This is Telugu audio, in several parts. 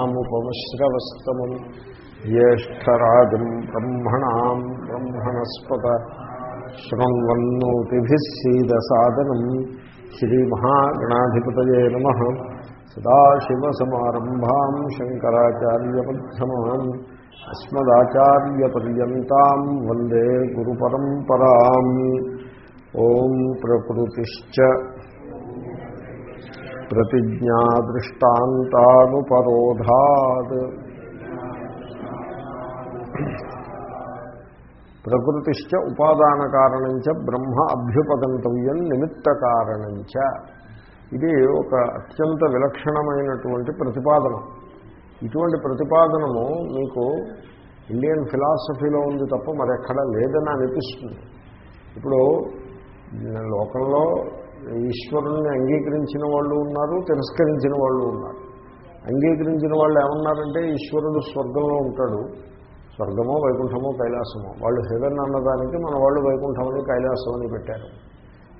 ముపమశ్రవస్తమం జ్యేష్టరాజం బ్రహ్మణాం బ్రహ్మణస్పత శృణ్వన్నోతిభిः సీదసాదనం. శ్రీమహాగణాధిపతయే నమ. సదాశివసమారంభాం శంకరాచార్యమధ్యమాన్ అస్మదాచార్యపర్యంతం వందే గురుపరంపరాం. ఓం ప్రకృతిశ్చ. ప్రతిజ్ఞాదృష్టాంతానుపరోధాత్ ప్రకృతిశ్చ ఉపాదాన కారణంచ బ్రహ్మ అభ్యుపగంతవ్యం నిమిత్తకారణంచ. ఇది ఒక అత్యంత విలక్షణమైనటువంటి ప్రతిపాదన. ఇటువంటి ప్రతిపాదనము మీకు ఇండియన్ ఫిలాసఫీలో ఉంది తప్ప మరెక్కడా లేదని అనిపిస్తుంది. ఇప్పుడు లోకంలో ఈశ్వరుణ్ణి అంగీకరించిన వాళ్ళు ఉన్నారు తిరస్కరించిన వాళ్ళు ఉన్నారు. అంగీకరించిన వాళ్ళు ఏమన్నారంటే ఈశ్వరుడు స్వర్గంలో ఉంటాడు. స్వర్గమో వైకుంఠమో కైలాసమో. వాళ్ళు హెవెన్ అన్నదానికి మన వాళ్ళు వైకుంఠమని కైలాసం అని పెట్టారు.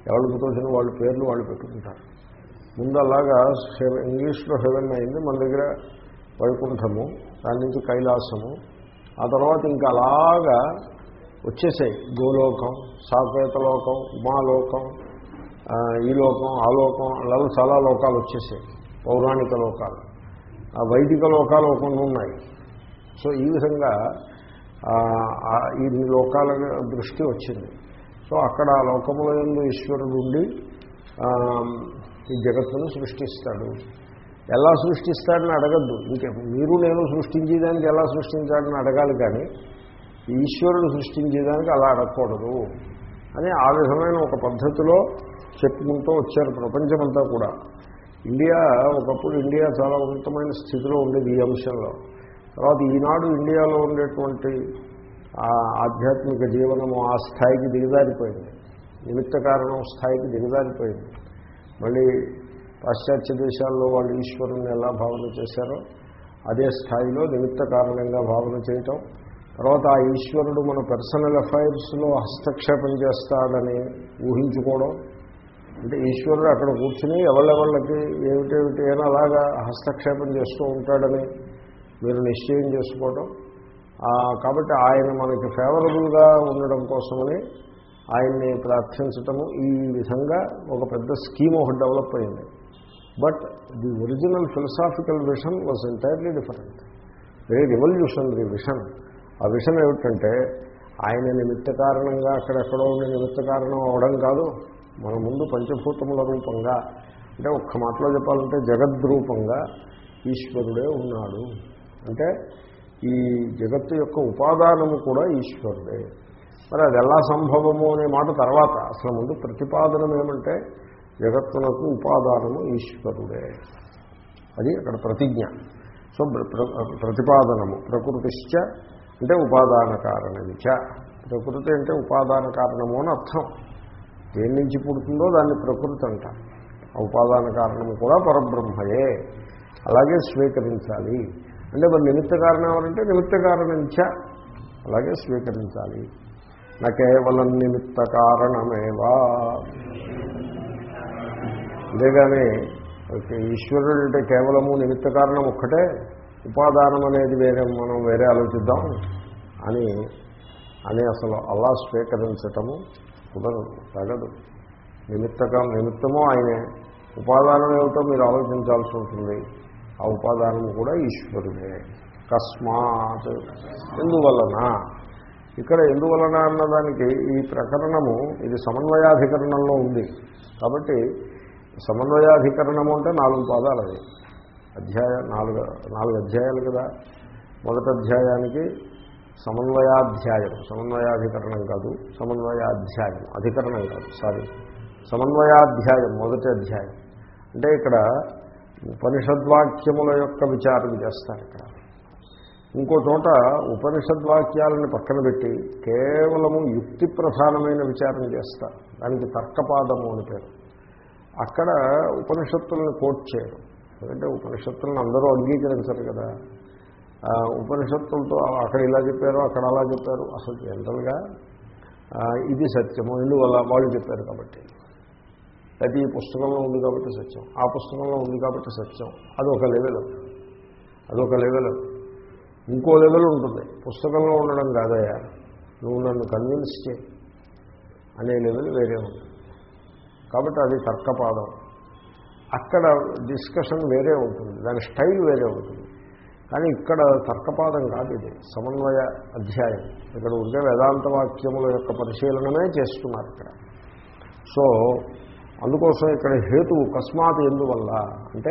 ఎవరికి తోచిన వాళ్ళ పేర్లు వాళ్ళు పెట్టుకుంటారు. ముందు అలాగా ఇంగ్లీష్లో హెవెన్ అయింది మన దగ్గర వైకుంఠము దాని నుంచి కైలాసము. ఆ తర్వాత ఇంకా అలాగా వచ్చేసాయి. గోలోకం సాకేతలోకం ఉమాలోకం ఈ లోకం ఆ లోకం అలా చాలా లోకాలు వచ్చేసాయి. పౌరాణిక లోకాలు. ఆ వైదిక లోకాలు ఒక ఉన్నాయి. సో ఈ విధంగా ఈ లోకాల దృష్టి వచ్చింది. సో అక్కడ ఆ లోకముల ఎందు ఈశ్వరుడు ఉండి ఈ జగత్తును సృష్టిస్తాడు. ఎలా సృష్టిస్తాడని అడగద్దు. ఇంకే మీరు నేను సృష్టించేదానికి ఎలా సృష్టించాడని అడగాలి కానీ ఈశ్వరుడు సృష్టించేదానికి అలా అడగకూడదు అని ఆ విధమైన ఒక పద్ధతిలో చెప్పుకుంటూ వచ్చారు ప్రపంచమంతా కూడా. ఇండియా ఒకప్పుడు ఇండియా చాలా ఉన్నతమైన స్థితిలో ఉండేది ఈ అంశంలో. తర్వాత ఈనాడు ఇండియాలో ఉండేటువంటి ఆధ్యాత్మిక జీవనము ఆ స్థాయికి దిగజారిపోయింది. నిమిత్త కారణం స్థాయికి దిగజారిపోయింది. మళ్ళీ పాశ్చాత్య దేశాల్లో వాళ్ళు ఈశ్వరుని ఎలా భావన చేశారో అదే స్థాయిలో నిమిత్త కారణంగా భావన చేయటం. తర్వాత ఆ ఈశ్వరుడు మన పర్సనల్ అఫైర్స్లో హస్తక్షేపం చేస్తాడని ఊహించుకోవడం. అంటే ఈశ్వరుడు అక్కడ కూర్చుని ఎవళ్ళెవళ్ళకి ఏమిటేమిటి అయినా అలాగా హస్తక్షేపం చేస్తూ ఉంటాడని మీరు నిశ్చయం చేసుకోవడం కాబట్టి ఆయన మనకి ఫేవరబుల్గా ఉండడం కోసమని ఆయన్ని ప్రార్థించటము ఈ విధంగా ఒక పెద్ద స్కీమ్ ఒకటి డెవలప్ అయింది. But the original philosophical vision was entirely different. Very revolutionary vision. ఆ విషన్ ఏమిటంటే ఆయన నిమిత్త కారణంగా అక్కడెక్కడో ఉండే నిమిత్త కారణం అవడం కాదు. మన ముందు పంచభూతముల రూపంగా అంటే ఒక్క మాటలో చెప్పాలంటే జగద్రూపంగా ఈశ్వరుడే ఉన్నాడు. అంటే ఈ జగత్తు యొక్క ఉపాదానము కూడా ఈశ్వరుడే. మరి అది ఎలా సంభవము అనే మాట తర్వాత. అసలు ముందు ప్రతిపాదనం ఏమంటే జగత్తునకు ఉపాదానము ఈశ్వరుడే. అది అక్కడ ప్రతిజ్ఞ. సో ప్రతిపాదనము. ప్రకృతిశ్చ అంటే ఉపాదాన కారణమిచ. ప్రకృతి అంటే ఉపాదాన కారణము అని అర్థం. దేని నుంచి పుడుతుందో దాన్ని ప్రకృతి అంట. ఉపాదాన కారణం కూడా పరబ్రహ్మయే. అలాగే స్వీకరించాలి. అంటే మరి నిమిత్త కారణం ఎవరంటే నిమిత్త కారణంచ. అలాగే స్వీకరించాలి. నా కేవలం నిమిత్త కారణమేవా. అంతేగాని ఈశ్వరుడు అంటే కేవలము నిమిత్త కారణం ఒక్కటే. ఉపాదానం అనేది వేరే మనం వేరే ఆలోచిద్దాం అని అని అసలు అలా స్వీకరించటము కుదరదు తగదు. నిమిత్తకం నిమిత్తమో ఆయనే. ఉపాదానం ఏమిటో మీరు ఆలోచించాల్సి ఉంటుంది. ఆ ఉపాదానం కూడా ఈశ్వరుడే. కస్మాత్. ఎందువలన? ఇక్కడ ఎందువలన అన్నదానికి ఈ ప్రకరణము ఇది సమన్వయాధికరణంలో ఉంది. కాబట్టి సమన్వయాధికరణము అంటే నాలుగు పాదాలు అది అధ్యాయ నాలుగు నాలుగు అధ్యాయాలు కదా. మొదటి అధ్యాయానికి సమన్వయాధ్యాయం. సమన్వయాధికరణం కాదు సమన్వయాధ్యాయం. అధికరణం కాదు సారీ సమన్వయాధ్యాయం మొదటి అధ్యాయం. అంటే ఇక్కడ ఉపనిషద్వాక్యముల యొక్క విచారం చేస్తారు ఇక్కడ. ఇంకో చోట ఉపనిషద్వాక్యాలను పక్కన పెట్టి కేవలము యుక్తి ప్రధానమైన విచారం చేస్తారు దానికి తర్కపాదము అని పేరు. అక్కడ ఉపనిషత్తులను కోట్ చేయరు ఎందుకంటే ఉపనిషత్తులను అందరూ అంగీకరించరు కదా. ఉపనిషత్తులతో అక్కడ ఇలా చెప్పారు అక్కడ అలా చెప్పారు. అసలు జనరల్గా ఇది సత్యము ఎందువల్ల వాళ్ళు చెప్పారు కాబట్టి. అది ఈ పుస్తకంలో ఉంది కాబట్టి సత్యం. ఆ పుస్తకంలో ఉంది కాబట్టి సత్యం. అది ఒక లెవెల్ అదొక లెవెల్ ఇంకో లెవెల్ ఉంటుంది. పుస్తకంలో ఉండడం కాదయా నువ్వు నన్ను కన్విన్స్ చే అనే లెవెల్ వేరే ఉంది. కాబట్టి అది తర్కపాదం. అక్కడ డిస్కషన్ వేరే ఉంటుంది. దాని స్టైల్ వేరే ఉంటుంది. కానీ ఇక్కడ తర్కపాదం కాదు ఇది. సమన్వయ అధ్యాయం. ఇక్కడ ఉండే వేదాంత వాక్యముల యొక్క పరిశీలనమే చేస్తున్నారు ఇక్కడ. సో అందుకోసం ఇక్కడ హేతువు కస్మాత్ ఎందువల్ల అంటే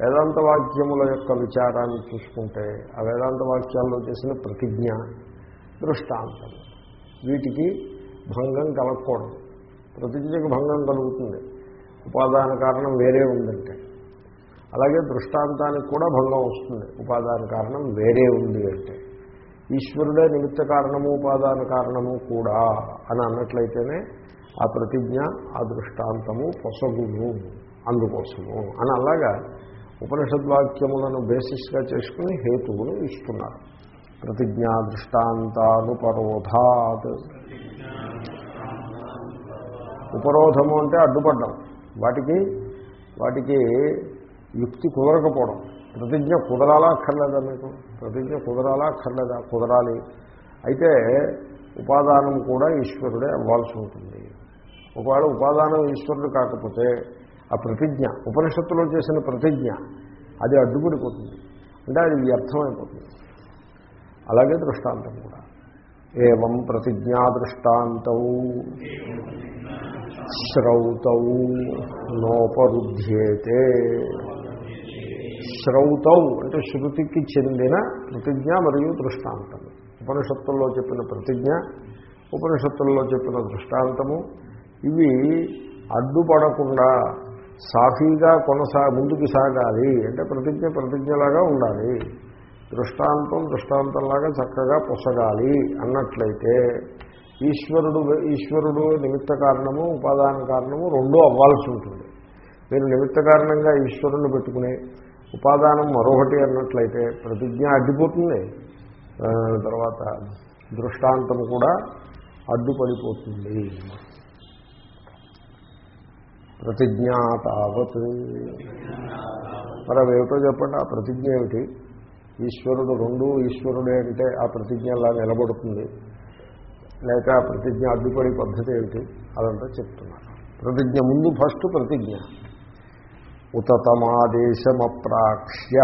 వేదాంత వాక్యముల యొక్క విచారాన్ని చూసుకుంటే ఆ వేదాంత వాక్యాల్లో చేసిన ప్రతిజ్ఞ దృష్టాంతం. వీటికి భంగం కలగకూడదు. ప్రతిజ్ఞకు భంగం కలుగుతుంది. ఉపాదాన కారణం వేరే ఉందంటే. అలాగే దృష్టాంతానికి కూడా భంగం వస్తుంది. ఉపాదాన కారణం వేరే ఉంది అంటే. ఈశ్వరుడే నిమిత్త కారణము ఉపాదాన కారణము కూడా అని అన్నట్లయితేనే ఆ ప్రతిజ్ఞ ఆ దృష్టాంతము పొసగును అందుకోసము అని అలాగా ఉపనిషద్వాక్యములను బేసిస్గా చేసుకుని హేతువును ఇస్తున్నారు. ప్రతిజ్ఞా దృష్టాంతానుపరోధాత్. ఉపరోధము అంటే అడ్డుపడ్డం. వాటికి వాటికి యుక్తి కుదరకపోవడం. ప్రతిజ్ఞ కుదరాలా అక్కర్లేదా మీకు? ప్రతిజ్ఞ కుదరాలా అక్కర్లేదా? కుదరాలి. అయితే ఉపాదానం కూడా ఈశ్వరుడే అవ్వాల్సి ఉంటుంది. ఒకవేళ ఉపాదానం ఈశ్వరుడు కాకపోతే ఆ ప్రతిజ్ఞ ఉపనిషత్తులో చేసిన ప్రతిజ్ఞ అది అడ్డుపడిపోతుంది. అంటే అది వ్యర్థమైపోతుంది. అలాగే దృష్టాంతం కూడా. ఏం ప్రతిజ్ఞా దృష్టాంతం శ్రౌతౌ నోపరుధ్యేతే. శ్రౌతౌ అంటే శృతికి చెందిన ప్రతిజ్ఞ మరియు దృష్టాంతము. ఉపనిషత్తుల్లో చెప్పిన ప్రతిజ్ఞ ఉపనిషత్తుల్లో చెప్పిన దృష్టాంతము ఇవి అడ్డుపడకుండా సాఫీగా కొనసా ముందుకు సాగాలి అంటే ప్రతిజ్ఞ ప్రతిజ్ఞలాగా ఉండాలి. దృష్టాంతం దృష్టాంతంలాగా చక్కగా పొసగాలి అన్నట్లయితే ఈశ్వరుడు ఈశ్వరుడు నిమిత్త కారణము ఉపాదాన కారణము రెండూ అవ్వాల్సి ఉంటుంది. మీరు నిమిత్త కారణంగా ఈశ్వరుని పెట్టుకుని ఉపాదానం మరొకటి అన్నట్లయితే ప్రతిజ్ఞ అడ్డిపోతుంది. తర్వాత దృష్టాంతం కూడా అడ్డుపడిపోతుంది. ప్రతిజ్ఞ తావత్. మరి అవి ఏమిటో చెప్పండి ఆ ప్రతిజ్ఞ ఏమిటి? ఈశ్వరుడు రెండు ఈశ్వరుడే అంటే ఆ ప్రతిజ్ఞ అలా నిలబడుతుంది. లేక ఆ ప్రతిజ్ఞ అడ్డుపడే పద్ధతి ఏమిటి? అదంతా చెప్తున్నారు. ప్రతిజ్ఞ ముందు ఫస్ట్ ప్రతిజ్ఞ. ఉతతమాదేశమప్రాక్ష్య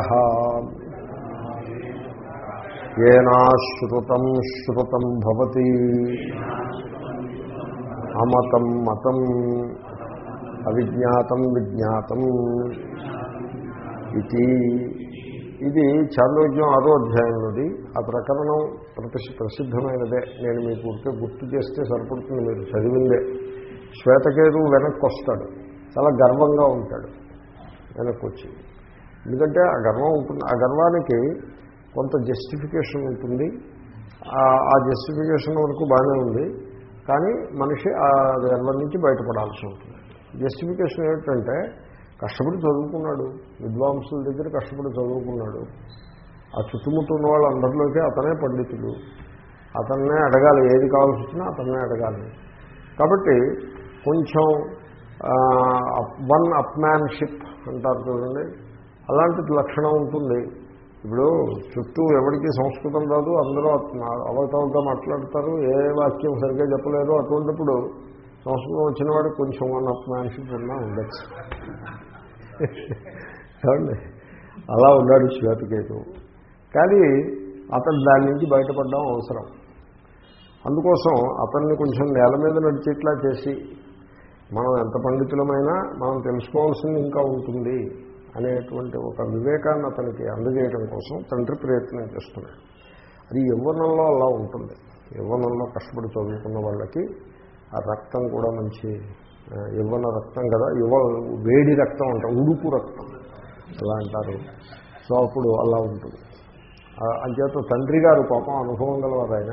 ఏనాశ్రుతం శ్రుతం భవతి. అమతం మతం. అవిజ్ఞాతం విజ్ఞాతం. ఇది ఇది చాంద్రోగ్యం ఆరో అధ్యాయంలోది. ఆ ప్రకరణం ప్రతి ప్రసిద్ధమైనదే. నేను మీకు గుర్తు చేస్తే సరిపడుతుంది మీరు చదివిందే. శ్వేతకేతు వెనక్కి వస్తాడు చాలా గర్వంగా ఉంటాడు. వెనక్కి వచ్చింది. ఎందుకంటే ఆ గర్వం ఉంటుంది ఆ గర్వానికి కొంత జస్టిఫికేషన్ ఉంటుంది. ఆ- జస్టిఫికేషన్ వరకు బాగానే ఉంది. కానీ మనిషి ఆ గర్వం నుంచి బయటపడాల్సి ఉంటుంది. జస్టిఫికేషన్ ఏమిటంటే కష్టపడి చదువుకున్నాడు. విద్వాంసుల దగ్గర కష్టపడి చదువుకున్నాడు. ఆ చుట్టుముట్టున్న వాళ్ళందరిలోకి అతనే పండితుడు. అతన్నే అడగాలి ఏది కావాల్సి వచ్చినా అతన్నే అడగాలి. కాబట్టి కొంచెం వన్ అప్మ్యాన్షిప్ అంటారు చూడండి. అలాంటి లక్షణం ఉంటుంది. ఇప్పుడు చుట్టూ ఎవరికి సంస్కృతం రాదు అందరూ అవతవగా మాట్లాడతారు ఏ వాక్యం సరిగ్గా చెప్పలేరు అటువంటిప్పుడు సంస్కృతం వచ్చిన వాడికి కొంచెం వన్ అప్మ్యాన్షిప్ ఉన్నా ఉండొచ్చు. చూడండి. అలా ఉన్నాడు శ్వేతకేతు కానీ అతను దాని నుంచి బయటపడడం అవసరం. అందుకోసం అతన్ని కొంచెం నేల మీద నడిచేట్లా చేసి మనం ఎంత పండితులమైనా మనం తెలుసుకోవాల్సింది ఇంకా ఉంటుంది అనేటువంటి ఒక వివేకాన్ని అతనికి అందజేయడం కోసం తండ్రి ప్రయత్నం చేస్తున్నాడు. అది యవ్వనంలో అలా ఉంటుంది. యవ్వనంలో కష్టపడి చదువుకున్న వాళ్ళకి ఆ రక్తం కూడా మంచి యవ్వన రక్తం కదా యువ వేడి రక్తం అంటారు ఉడుకు రక్తం అలా అంటారు. సో అప్పుడు అలా ఉంటుంది. అంచేత తండ్రి గారు పాపం అనుభవం గలవారు ఆయన.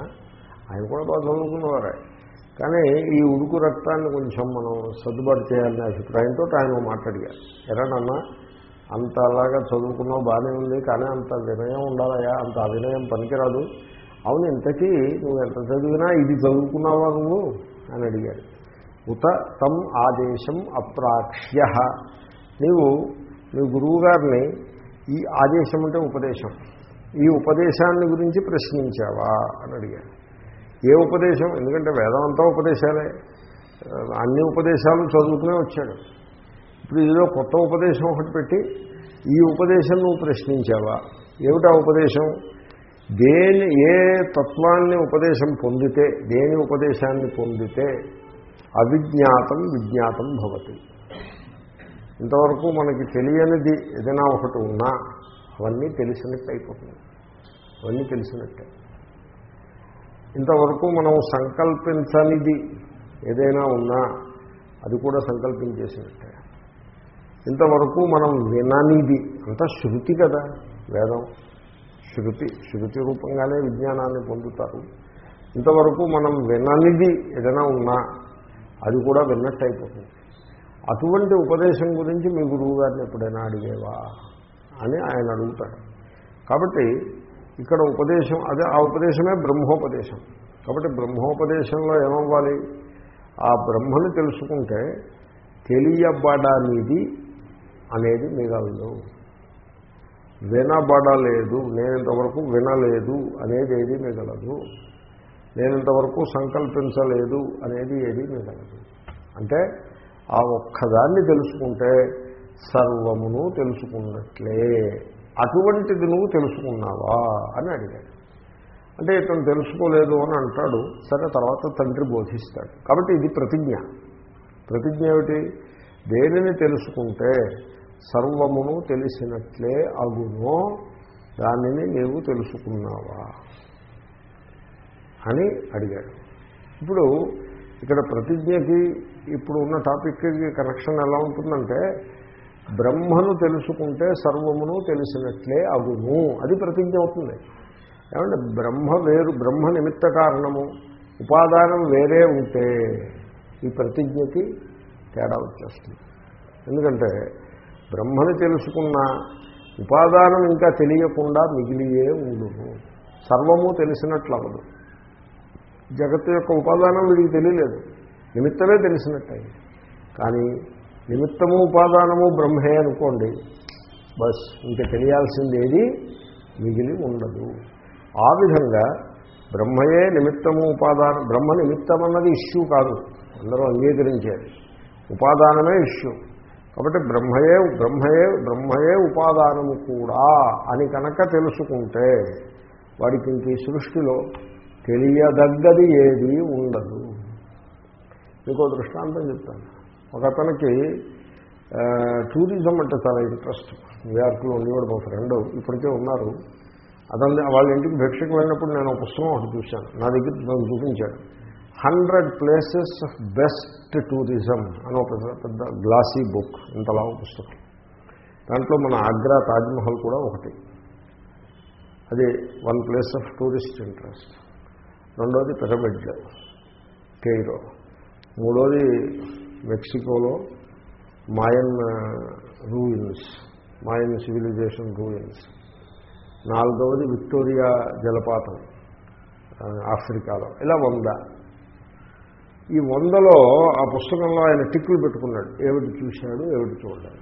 ఆయన కూడా బాగా చదువుకున్నవారే. కానీ ఈ ఉడుకు రక్తాన్ని కొంచెం మనం సర్దుబాటు చేయాలనే అభిప్రాయంతో ఆయన మాట్లాడిగారు ఎరానన్నా అంత అలాగా చదువుకున్నావు బాగానే ఉంది కానీ అంత వినయం ఉండాలయా అంత అవినయం పనికిరాదు. అవును ఇంతకీ నువ్వు ఎంత చదివినా ఇది చదువుకున్నావా నువ్వు? అని అడిగాడు. ఉత తం ఆదేశం అప్రాక్ష్య. నీవు నీ గురువు గారిని ఈ ఆదేశం అంటే ఉపదేశం. ఈ ఉపదేశాన్ని గురించి ప్రశ్నించావా? అని అడిగాడు. ఏ ఉపదేశం? ఎందుకంటే వేదమంతా ఉపదేశాలే. అన్ని ఉపదేశాలు చదువుకునే వచ్చాడు. ఇప్పుడు ఇదిలో కొత్త ఉపదేశం ఒకటి పెట్టి ఈ ఉపదేశం నువ్వు ప్రశ్నించావా? ఏమిటా ఉపదేశం? దేని ఏ తత్వాన్ని ఉపదేశం పొందితే దేని ఉపదేశాన్ని పొందితే అవిజ్ఞాతం విజ్ఞాతం భవతి. ఇంతవరకు మనకి తెలియనిది ఏదైనా ఒకటి ఉన్నా అవన్నీ తెలిసినట్టు అయిపోతుంది. అవన్నీ తెలిసినట్టే. ఇంతవరకు మనం సంకల్పించనిది ఏదైనా ఉన్నా అది కూడా సంకల్పించేసినట్టే. ఇంతవరకు మనం విననిది అంతా శృతి కదా వేదం. శృతి శృతి రూపంగానే విజ్ఞానాన్ని పొందుతారు. ఇంతవరకు మనం విననిది ఏదైనా ఉన్నా అది కూడా విన్నట్టు అయిపోతుంది అటువంటి ఉపదేశం గురించి మీ గురువు గారిని ఎప్పుడైనా అడిగేవా అని ఆయన అడుగుతాడు. కాబట్టి ఇక్కడ ఉపదేశం అదే ఆ ఉపదేశమే బ్రహ్మోపదేశం. కాబట్టి బ్రహ్మోపదేశంలో ఏమవ్వాలి? ఆ బ్రహ్మను తెలుసుకుంటే తెలియబడనిది అనేది మిగలదు వినబడలేదు నేనింతవరకు వినలేదు అనేది ఏది మిగలదు నేను ఇంతవరకు సంకల్పించలేదు అనేది ఏది మిగలదు అంటే ఆ ఒక్కదాన్ని తెలుసుకుంటే సర్వమును తెలుసుకున్నట్లే. అటువంటిది నువ్వు తెలుసుకున్నావా అని అడిగాడు. అంటే ఇతను తెలుసుకోలేదు అని అంటాడు. సరే తర్వాత తండ్రి బోధిస్తాడు. కాబట్టి ఇది ప్రతిజ్ఞ. ప్రతిజ్ఞ ఏమిటి? దేనిని తెలుసుకుంటే సర్వమును తెలిసినట్లే అగునో. దానిని నీవు తెలుసుకున్నావా అని అడిగాడు. ఇప్పుడు ఇక్కడ ప్రతిజ్ఞకి ఇప్పుడు ఉన్న టాపిక్కి కనెక్షన్ ఎలా ఉంటుందంటే బ్రహ్మను తెలుసుకుంటే సర్వమును తెలిసినట్లే అగును. అది ప్రతిజ్ఞ అవుతుంది. ఏమంటే బ్రహ్మ వేరు బ్రహ్మ నిమిత్త కారణము ఉపాదానం వేరే ఉంటే ఈ ప్రతిజ్ఞకి తేడా వచ్చేస్తుంది. ఎందుకంటే బ్రహ్మను తెలుసుకున్న ఉపాదానం ఇంకా తెలియకుండా మిగిలియే ఉండును. సర్వము తెలిసినట్లు అవ్వదు జగత్తు యొక్క ఉపాదానం వీడికి తెలియలేదు. నిమిత్తమే తెలిసినట్టయింది. కానీ నిమిత్తము ఉపాదానము బ్రహ్మే అనుకోండి. బస్ ఇంకా తెలియాల్సింది ఏది? మిగిలి ఉండదు. ఆ విధంగా బ్రహ్మయే నిమిత్తము ఉపాదానం బ్రహ్మ నిమిత్తం అన్నది ఇష్యూ కాదు. అందరూ అంగీకరించేది ఉపాదానమే ఇష్యూ. కాబట్టి బ్రహ్మయే బ్రహ్మయే బ్రహ్మయే ఉపాదానము కూడా అని కనుక తెలుసుకుంటే వాడికి ఇంక ఈ సృష్టిలో తెలియదగ్గది ఏది ఉండదు. మీకు దృష్టాంతం చెప్తాను. ఒక అతనికి టూరిజం అంటే చాలా ఇంట్రెస్ట్. న్యూయార్క్లో ఉండేవాడు మా ఫ్రెండ్ ఇప్పటికే ఉన్నారు. అతని వాళ్ళ ఇంటికి భిక్షకు వెళ్ళినప్పుడు నేను ఒక పుస్తకం ఒకటి చూశాను. నా దగ్గర నన్ను చూపించాడు. Hundred places of best tourism అని ఒక పెద్ద గ్లాసీ బుక్ ఇంతలా పుస్తకం. దాంట్లో మన ఆగ్రా తాజ్మహల్ కూడా ఒకటి. అది one place of tourist interest. రెండోది పిరమిడ్ కేరో. మూడోది మెక్సికోలో Mayan ruins Mayan civilization ruins నాలుగవది విక్టోరియా జలపాతం ఆఫ్రికాలో. ఇలా వంద. ఈ వందలో ఆ పుస్తకంలో ఆయన టిక్కులు పెట్టుకున్నాడు. ఏమిటి చూశాడు ఏమిటి చూడలేదు.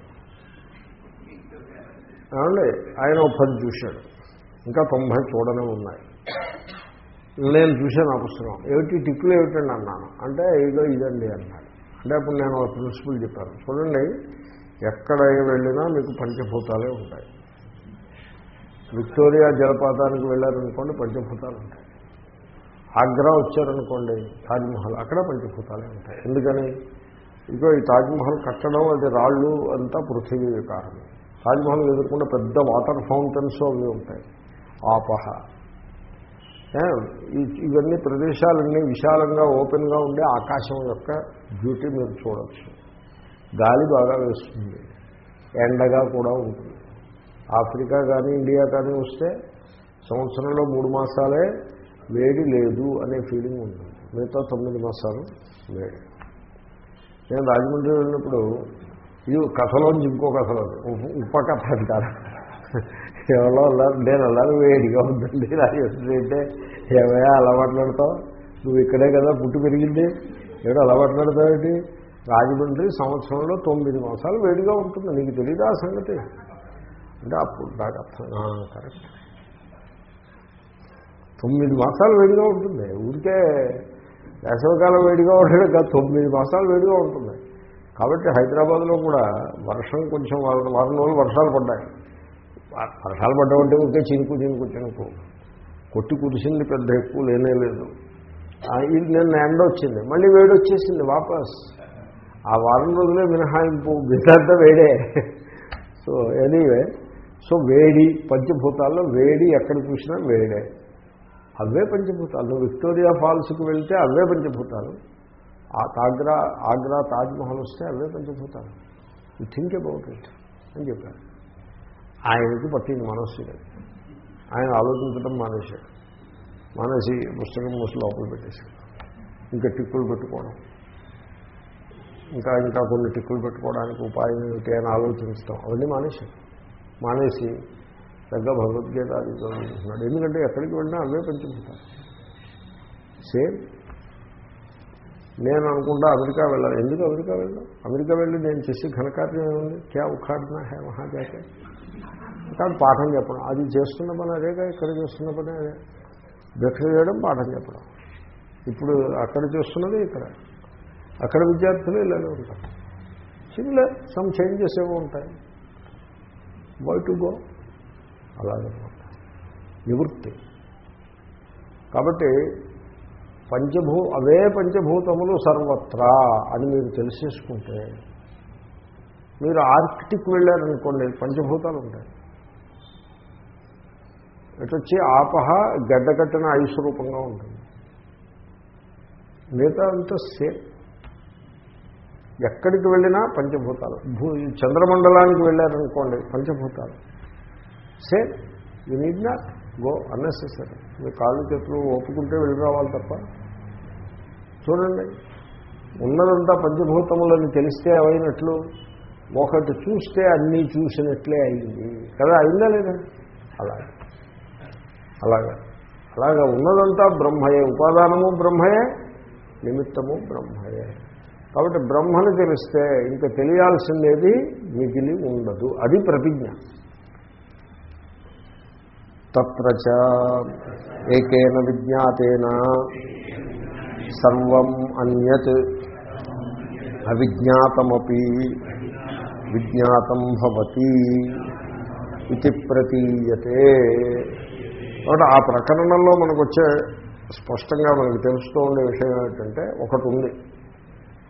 ఏమండి? ఆయన ఒక పది చూశాడు. ఇంకా తొంభై చూడనే ఉన్నాయి. నేను చూశాను ఆ పుస్తకం. ఏమిటి? టిక్కులు ఏమిటండి అన్నాను. అంటే ఇదో ఇదండి అన్నాడు. అంటే అప్పుడు నేను ఒక ప్రిన్సిపల్ చెప్పాను. చూడండి ఎక్కడ వెళ్ళినా మీకు పంచభూతాలే ఉంటాయి. విక్టోరియా జలపాతానికి వెళ్ళారనుకోండి పంచభూతాలు ఉంటాయి. ఆగ్రా వచ్చారనుకోండి తాజ్మహల్ అక్కడ పంచభూతాలే ఉంటాయి. ఎందుకని? ఇగో ఈ తాజ్మహల్ కట్టడం అది రాళ్ళు అంతా పృథివీ కారణం. తాజ్మహల్ ఎదుర్కొండ పెద్ద వాటర్ ఫౌంటైన్స్ అవి ఉంటాయి. ఆపహ. ఇవన్నీ ప్రదేశాలన్నీ విశాలంగా ఓపెన్గా ఉండే ఆకాశం యొక్క బ్యూటీ మీరు చూడవచ్చు గాలి బాగా వేస్తుంది. ఎండగా కూడా ఉంటుంది. ఆఫ్రికా కానీ ఇండియా కానీ వస్తే సంవత్సరంలో మూడు మాసాలే వేడి లేదు అనే ఫీలింగ్ ఉంటుంది. మిగతా తొమ్మిది మాసాలు వేడి. నేను రాజమండ్రి వెళ్ళినప్పుడు ఇది కథలోంచి ఇంకో కథలో ఉప కథ అంటారు ఎవరో అన్నారు నేను అన్నారు వేడిగా ఉందండి రాజమండ్రి అంటే ఏమయ్యా అలా మాట్లాడతావు నువ్వు ఇక్కడే కదా పుట్టి పెరిగింది. ఏడో అలా మాట్లాడతావేంటి రాజమండ్రి సంవత్సరంలో తొమ్మిది మాసాలు వేడిగా ఉంటుంది. నీకు తెలియదు ఆ సంగతి? అంటే అప్పుడు నాకు అర్థం. కరెక్ట్. తొమ్మిది మాసాలు వేడిగా ఉంటుంది. ఊరికే వేసవకాలం వేడిగా ఉండడం కాదు తొమ్మిది మాసాలు వేడిగా ఉంటుంది. కాబట్టి హైదరాబాద్లో కూడా వర్షం కొంచెం వారం రోజులు వర్షాలు పడ్డాయి. వ- వర్షాలు పడ్డామంటే ఉంటే చినుకు చినుకు చినుకు. కొట్టి కురిసింది పెద్ద ఎక్కువ లేనే లేదు. ఇది నిన్న ఎండ వచ్చింది. మళ్ళీ వేడి వచ్చేసింది వాపస్. ఆ వారం రోజులే మినహాయింపు మిగతా వేడే. సో ఎనీవే సో వేడి పంచభూతాల్లో వేడి ఎక్కడ చూసినా వేడే. అవే పంచభూతాలు. విక్టోరియా ఫాల్స్కి వెళ్తే అవే పంచభూతాలు. ఆ ఆగ్రా ఆగ్రా తాజ్మహల్ వస్తే అవే పంచభూతాలు. యూ థింక్ అబౌట్ ఇట్ అని చెప్పారు. ఆయనకి పట్టింది మనస్సు ఆయన ఆలోచించడం మానేశాడు. మానేసి పుస్తకం మూసి లోపల పెట్టేశాడు. ఇంకా టిక్కులు పెట్టుకోవడం. ఇంకా ఇంకా కొన్ని టిక్కులు పెట్టుకోవడానికి ఉపాయం ఏమిటి అని ఆలోచించడం. అవన్నీ మానేశాడు. మానేసి పెద్ద భగవద్గీత అది చదువుకుంటున్నాడు ఎందుకంటే ఎక్కడికి వెళ్ళినా అవే పంచుకుంటారు. సేమ్ నేను అనుకుంటా అమెరికా వెళ్ళాలి ఎందుకు అమెరికా వెళ్ళాం? అమెరికా వెళ్ళి నేను చేసి ఘనకార్యం ఏముంది? క్యా ఉఖాడినా హే మహాజాతే కాదు పాఠం చెప్పడం. అది చేస్తున్న పని అదేగా ఇక్కడ చేస్తున్న పని అదే. భిక్ష చేయడం పాఠం చెప్పడం. ఇప్పుడు అక్కడ చేస్తున్నది ఇక్కడ. అక్కడ విద్యార్థులు ఇలాగే ఉంటారు. సిమిలర్ సమ్ చేంజెస్ ఏవో ఉంటాయి. వై టు గో అలాగే. నివృత్తి. కాబట్టి పంచభూ అవే పంచభూతములు సర్వత్రా అని మీరు తెలిసేసుకుంటే మీరు ఆర్కిటిక్ వెళ్ళారనుకోండి పంచభూతాలు ఉంటాయి ఇటు వచ్చి ఆపహ గడ్డకట్టిన ఐసు రూపంగా ఉంటుంది. మిగతా అంతా సేమ్. ఎక్కడికి వెళ్ళినా పంచభూతాలు. భూ చంద్రమండలానికి వెళ్ళారనుకోండి పంచభూతాలు. Same. You need not go unnecessary. మీ కాళ్ళు చేతులు ఒప్పుకుంటే వెళ్ళి రావాలి తప్ప చూడండి. ఉన్నదంతా పంచభూతములని తెలిస్తే అవైనట్లు ఒకటి చూస్తే అన్నీ చూసినట్లే అయింది. కదా అయిందా లేదా? అలాగే. అలాగా. అలాగా ఉన్నదంతా బ్రహ్మయే. ఉపాదానము బ్రహ్మయే నిమిత్తము బ్రహ్మయే. కాబట్టి బ్రహ్మను తెలిస్తే ఇంకా తెలియాల్సిందేది మిగిలి ఉండదు. అది ప్రతిజ్ఞ. తత్ర ఏకేన విజ్ఞాతేన సర్వం అన్యత్ అవిజ్ఞాతమీ విజ్ఞాతం భవతి ఇది ప్రతీయతే. కాబట్టి ఆ ప్రకరణంలో మనకు వచ్చే స్పష్టంగా మనకు తెలుస్తూ ఉండే విషయం ఏమిటంటే ఒకటి ఉంది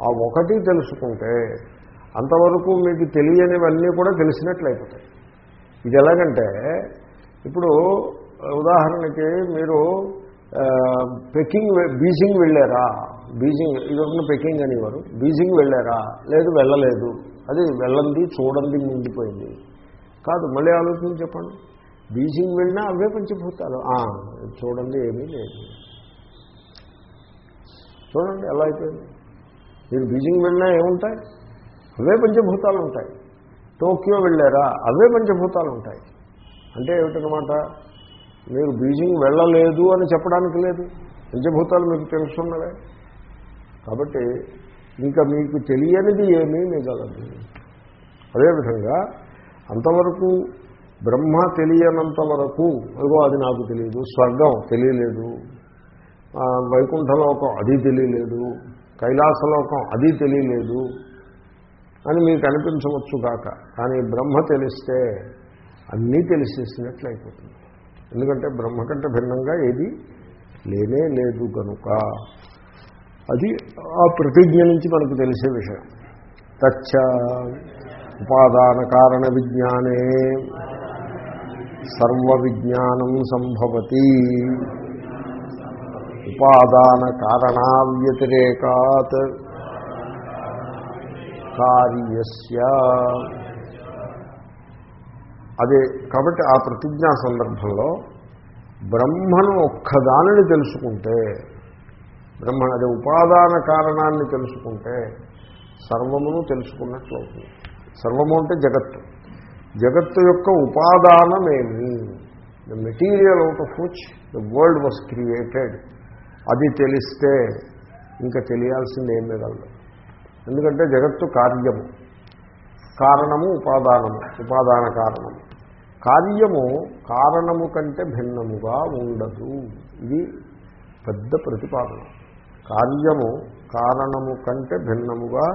ఆ ఒకటి తెలుసుకుంటే అంతవరకు మీకు తెలియనివన్నీ కూడా తెలిసినట్లయిపోతాయి. ఇది ఎలాగంటే ఇప్పుడు ఉదాహరణకి మీరు పెకింగ్ బీజింగ్ వెళ్ళారా? బీజింగ్ ఇదొకటి పెకింగ్ అనేవారు. బీజింగ్ వెళ్ళారా? లేదు వెళ్ళలేదు. అది వెళ్ళంది చూడండి నిండిపోయింది. కాదు మళ్ళీ ఆలోచన చెప్పండి. బీజింగ్ వెళ్ళినా అవే పంచిపోతారు. చూడండి ఏమీ లేదు. చూడండి ఎలా అయిపోయింది? మీరు బీజింగ్ వెళ్ళినా ఏముంటాయి? అవే పంచభూతాలు ఉంటాయి. టోక్యో వెళ్ళారా? అవే పంచభూతాలు ఉంటాయి. అంటే ఏమిటనమాట మీరు బీజింగ్ వెళ్ళలేదు అని చెప్పడానికి లేదు. పంచభూతాలు మీకు తెలుసున్నవే. కాబట్టి ఇంకా మీకు తెలియనిది ఏమీ మిగలదు అదేవిధంగా అంతవరకు బ్రహ్మ తెలియనంత వరకు అదిగో అది నాకు తెలియదు స్వర్గం తెలియలేదు వైకుంఠలోకం అది తెలియలేదు కైలాసలోకం అది తెలియలేదు అని మీకు అనిపించవచ్చు కాక కానీ బ్రహ్మ తెలిస్తే అన్నీ తెలిసేసినట్లు అయిపోతుంది. ఎందుకంటే బ్రహ్మ కంటే భిన్నంగా ఏది లేనే లేదు కనుక అది ఆ ప్రతిజ్ఞ నుంచి మనకు తెలిసే విషయం. తచ్చ ఉపాదాన కారణ విజ్ఞానే సర్వ విజ్ఞానం సంభవతి. ఉపాదాన కారణా వ్యతిరేకాత్ కార్యస్య అదే కాబట్టి ఆ ప్రతిజ్ఞా సందర్భంలో బ్రహ్మను ఒక్కదానిని తెలుసుకుంటే బ్రహ్మ అదే ఉపాదాన కారణాన్ని తెలుసుకుంటే సర్వమును తెలుసుకున్నట్లు అవుతుంది. సర్వము అంటే జగత్తు. జగత్తు యొక్క ఉపాదానమేమి? The material out of which the world was created అది తెలిస్తే ఇంకా తెలియాల్సింది ఏం మిగలదు ఎందుకంటే జగత్తు కార్యము. కారణము ఉపాదానము ఉపాదాన కారణము. కార్యము కారణము కంటే భిన్నముగా ఉండదు. ఇది పెద్ద ప్రతిపాదన. కార్యము కారణము కంటే భిన్నముగా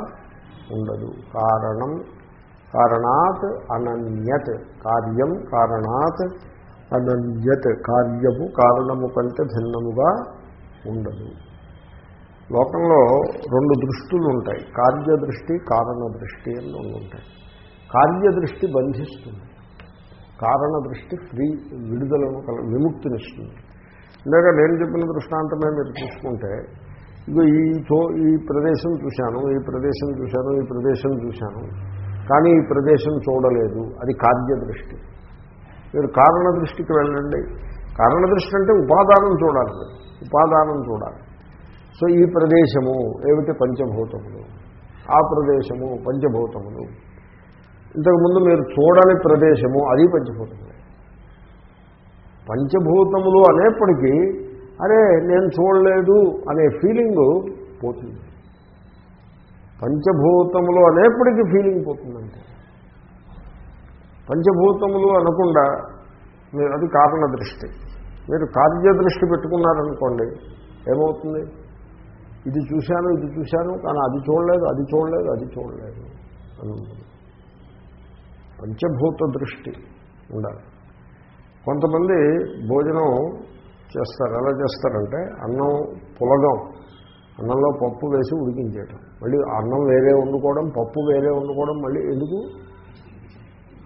ఉండదు. కారణం కారణాత్ అనన్యత్. కార్యం కారణాత్ అనన్యత్. కార్యము కారణము కంటే భిన్నముగా ఉండదు. లోకంలో రెండు దృష్టులు ఉంటాయి. కార్యదృష్టి కారణ దృష్టి అని రెండు ఉంటాయి. కార్యదృష్టి బంధిస్తుంది. కారణ దృష్టి ఫ్రీ విడుదలను కల విముక్తినిస్తుంది. ఇందాక నేను చెప్పిన దృష్టాంతమే మీరు చూసుకుంటే ఇగో ఈ చో ఈ ప్రదేశం చూశాను ఈ ప్రదేశం చూశాను ఈ ప్రదేశం చూశాను కానీ ఈ ప్రదేశం చూడలేదు. అది కార్యదృష్టి. మీరు కారణ దృష్టికి వెళ్ళండి. కారణ దృష్టి అంటే ఉపాదానం చూడాలి. ఉపాదానం చూడాలి. సో ఈ ప్రదేశము ఏమిటి? పంచభూతములు. ఆ ప్రదేశము పంచభూతములు. ఇంతకుముందు మీరు చూడని ప్రదేశము అది పంచభూతములు. పంచభూతములు అనేప్పటికీ అరే నేను చూడలేదు అనే ఫీలింగ్ పోతుంది. పంచభూతములు అనేప్పటికీ ఫీలింగ్ పోతుందంటే. పంచభూతములు అనకుండా మీరు అది కారణ దృష్టి. మీరు కార్యదృష్టి పెట్టుకున్నారనుకోండి ఏమవుతుంది? ఇది చూశాను ఇది చూశాను కానీ అది చూడలేదు అది చూడలేదు అది చూడలేదు అని పంచభూత దృష్టి ఉండాలి. కొంతమంది భోజనం చేస్తారు. ఎలా చేస్తారంటే అన్నం పులగం అన్నంలో పప్పు వేసి ఉడికించేయటం. మళ్ళీ అన్నం వేరే వండుకోవడం పప్పు వేరే వండుకోవడం మళ్ళీ ఎందుకు?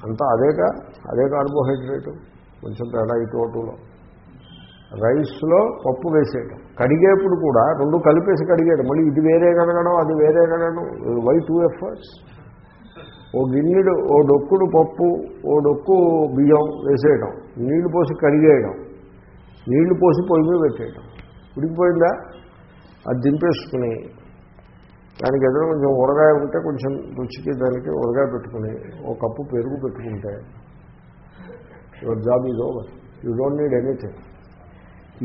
అంతా అదేగా అదే కార్బోహైడ్రేటు. కొంచెం తేడా ఇటు అటులో రైస్లో పప్పు వేసేయడం కడిగేప్పుడు కూడా రెండు కలిపేసి కడిగేయడం మళ్ళీ ఇది వేరే కడగడం అది వేరే కడగడం వై టూ ఎఫర్ట్స్ ఓ గిన్నెడు ఓ డొక్కుడు పప్పు ఓ డొక్కు బియ్యం వేసేయడం నీళ్ళు పోసి కడిగేయడం నీళ్ళు పోసి పొయ్యి మీద పెట్టేయడం ఉడికిపోయిందా? అది దింపేసుకుని దానికి ఎదురు కొంచెం ఊరగాయ ఉంటే కొంచెం రుచికి దానికి ఊరగాయ పెట్టుకుని ఓ కప్పు పెరుగు పెట్టుకుంటే your job is over you don't need anything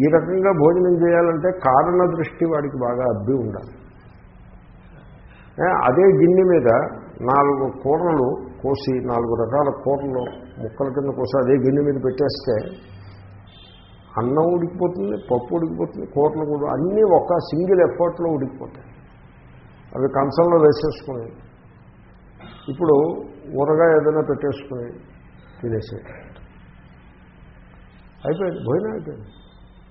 ఈ రకంగా భోజనం చేయాలంటే కారణ దృష్టి వాడికి బాగా అబ్బి ఉండాలి. అదే గిన్నె మీద నాలుగు కూరలు కోసి నాలుగు రకాల కూరలు ముక్కల కింద కోసి అదే గిన్నె మీద పెట్టేస్తే అన్నం ఉడికిపోతుంది పప్పు ఉడికిపోతుంది కూరలు కూడా అన్నీ ఒక సింగిల్ ఎఫర్ట్లో ఉడికిపోతాయి. అవి కంచంలో వేసేసుకుని ఇప్పుడు ఊరగాయ ఏదైనా పెట్టేసుకుని తినేసేది అయిపోయింది భోజనం అయిపోయింది.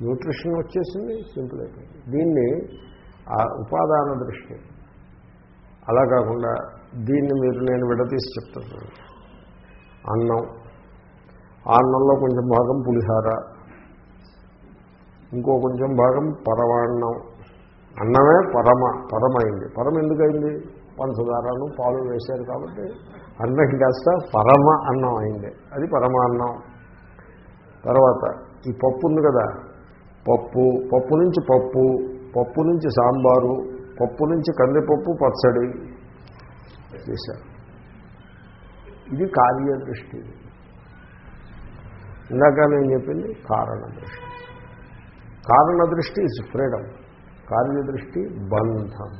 న్యూట్రిషన్ వచ్చేసింది సింపుల్ అయిపోయింది. దీన్ని ఆ ఉపాదాన దృష్టి అలా కాకుండా దీన్ని మీరు నేను విడదీసి చెప్తాను అన్నం ఆ అన్నంలో కొంచెం భాగం పులిహార ఇంకో కొంచెం భాగం పరమాన్నం. అన్నమే పరమ పరమైంది. పరమ ఎందుకైంది? పంచదారను పాలు వేశారు కాబట్టి అన్నం కాస్త పరమ అన్నం అయింది. అది పరమాన్నం. తర్వాత ఈ పప్పు ఉంది కదా పప్పు పప్పు నుంచి పప్పు పప్పు నుంచి సాంబారు పప్పు నుంచి కందిపప్పు పచ్చడి చేశారు. ఇది కార్యదృష్టి. ఇందాక నేను చెప్పింది కారణ దృష్టి కారణ దృష్టి ఇస్ ఫ్రీడమ్ కార్యదృష్టి బంధం.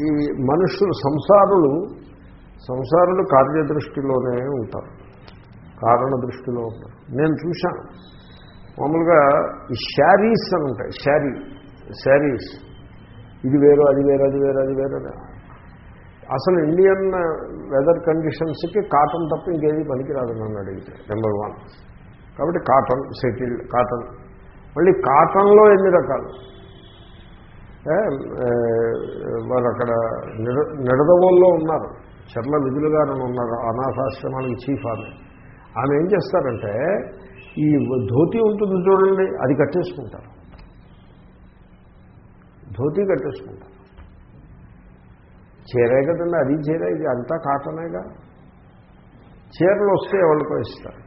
ఈ మనుషులు సంసారులు సంసారులు కార్యదృష్టిలోనే ఉంటారు. కారణ దృష్టిలో ఉంటారు. నేను చూశాను. మామూలుగా ఈ శారీస్ అని ఉంటాయి. శారీ. శారీస్. ఇది వేరు అది వేరు అది వేరు అది వేరు అని. అసలు ఇండియన్ వెదర్ కండిషన్స్కి కాటన్ తప్ప ఇంకేది పనికిరాదు నన్ను అడిగితే నెంబర్ వన్ కాబట్టి కాటన్ సెటిల్ కాటన్. మళ్ళీ కాటన్లో ఎన్ని రకాలు? వారు అక్కడ నిడ నిడదవోల్లో ఉన్నారు. చర్ల విధులు గారు ఉన్నారు. అనాథాశ్రమానికి చీఫ్ ఆమె. ఆమె ఏం చేస్తారంటే ఈ ధోతి ఉంటుంది చూడండి అది కట్టేసుకుంటారు. ధోతి కట్టేసుకుంటారు. చీరే కదండి అది చీరే ఇది అంతా కాటనేగా? చీరలు వస్తే ఎవరికో ఇస్తారు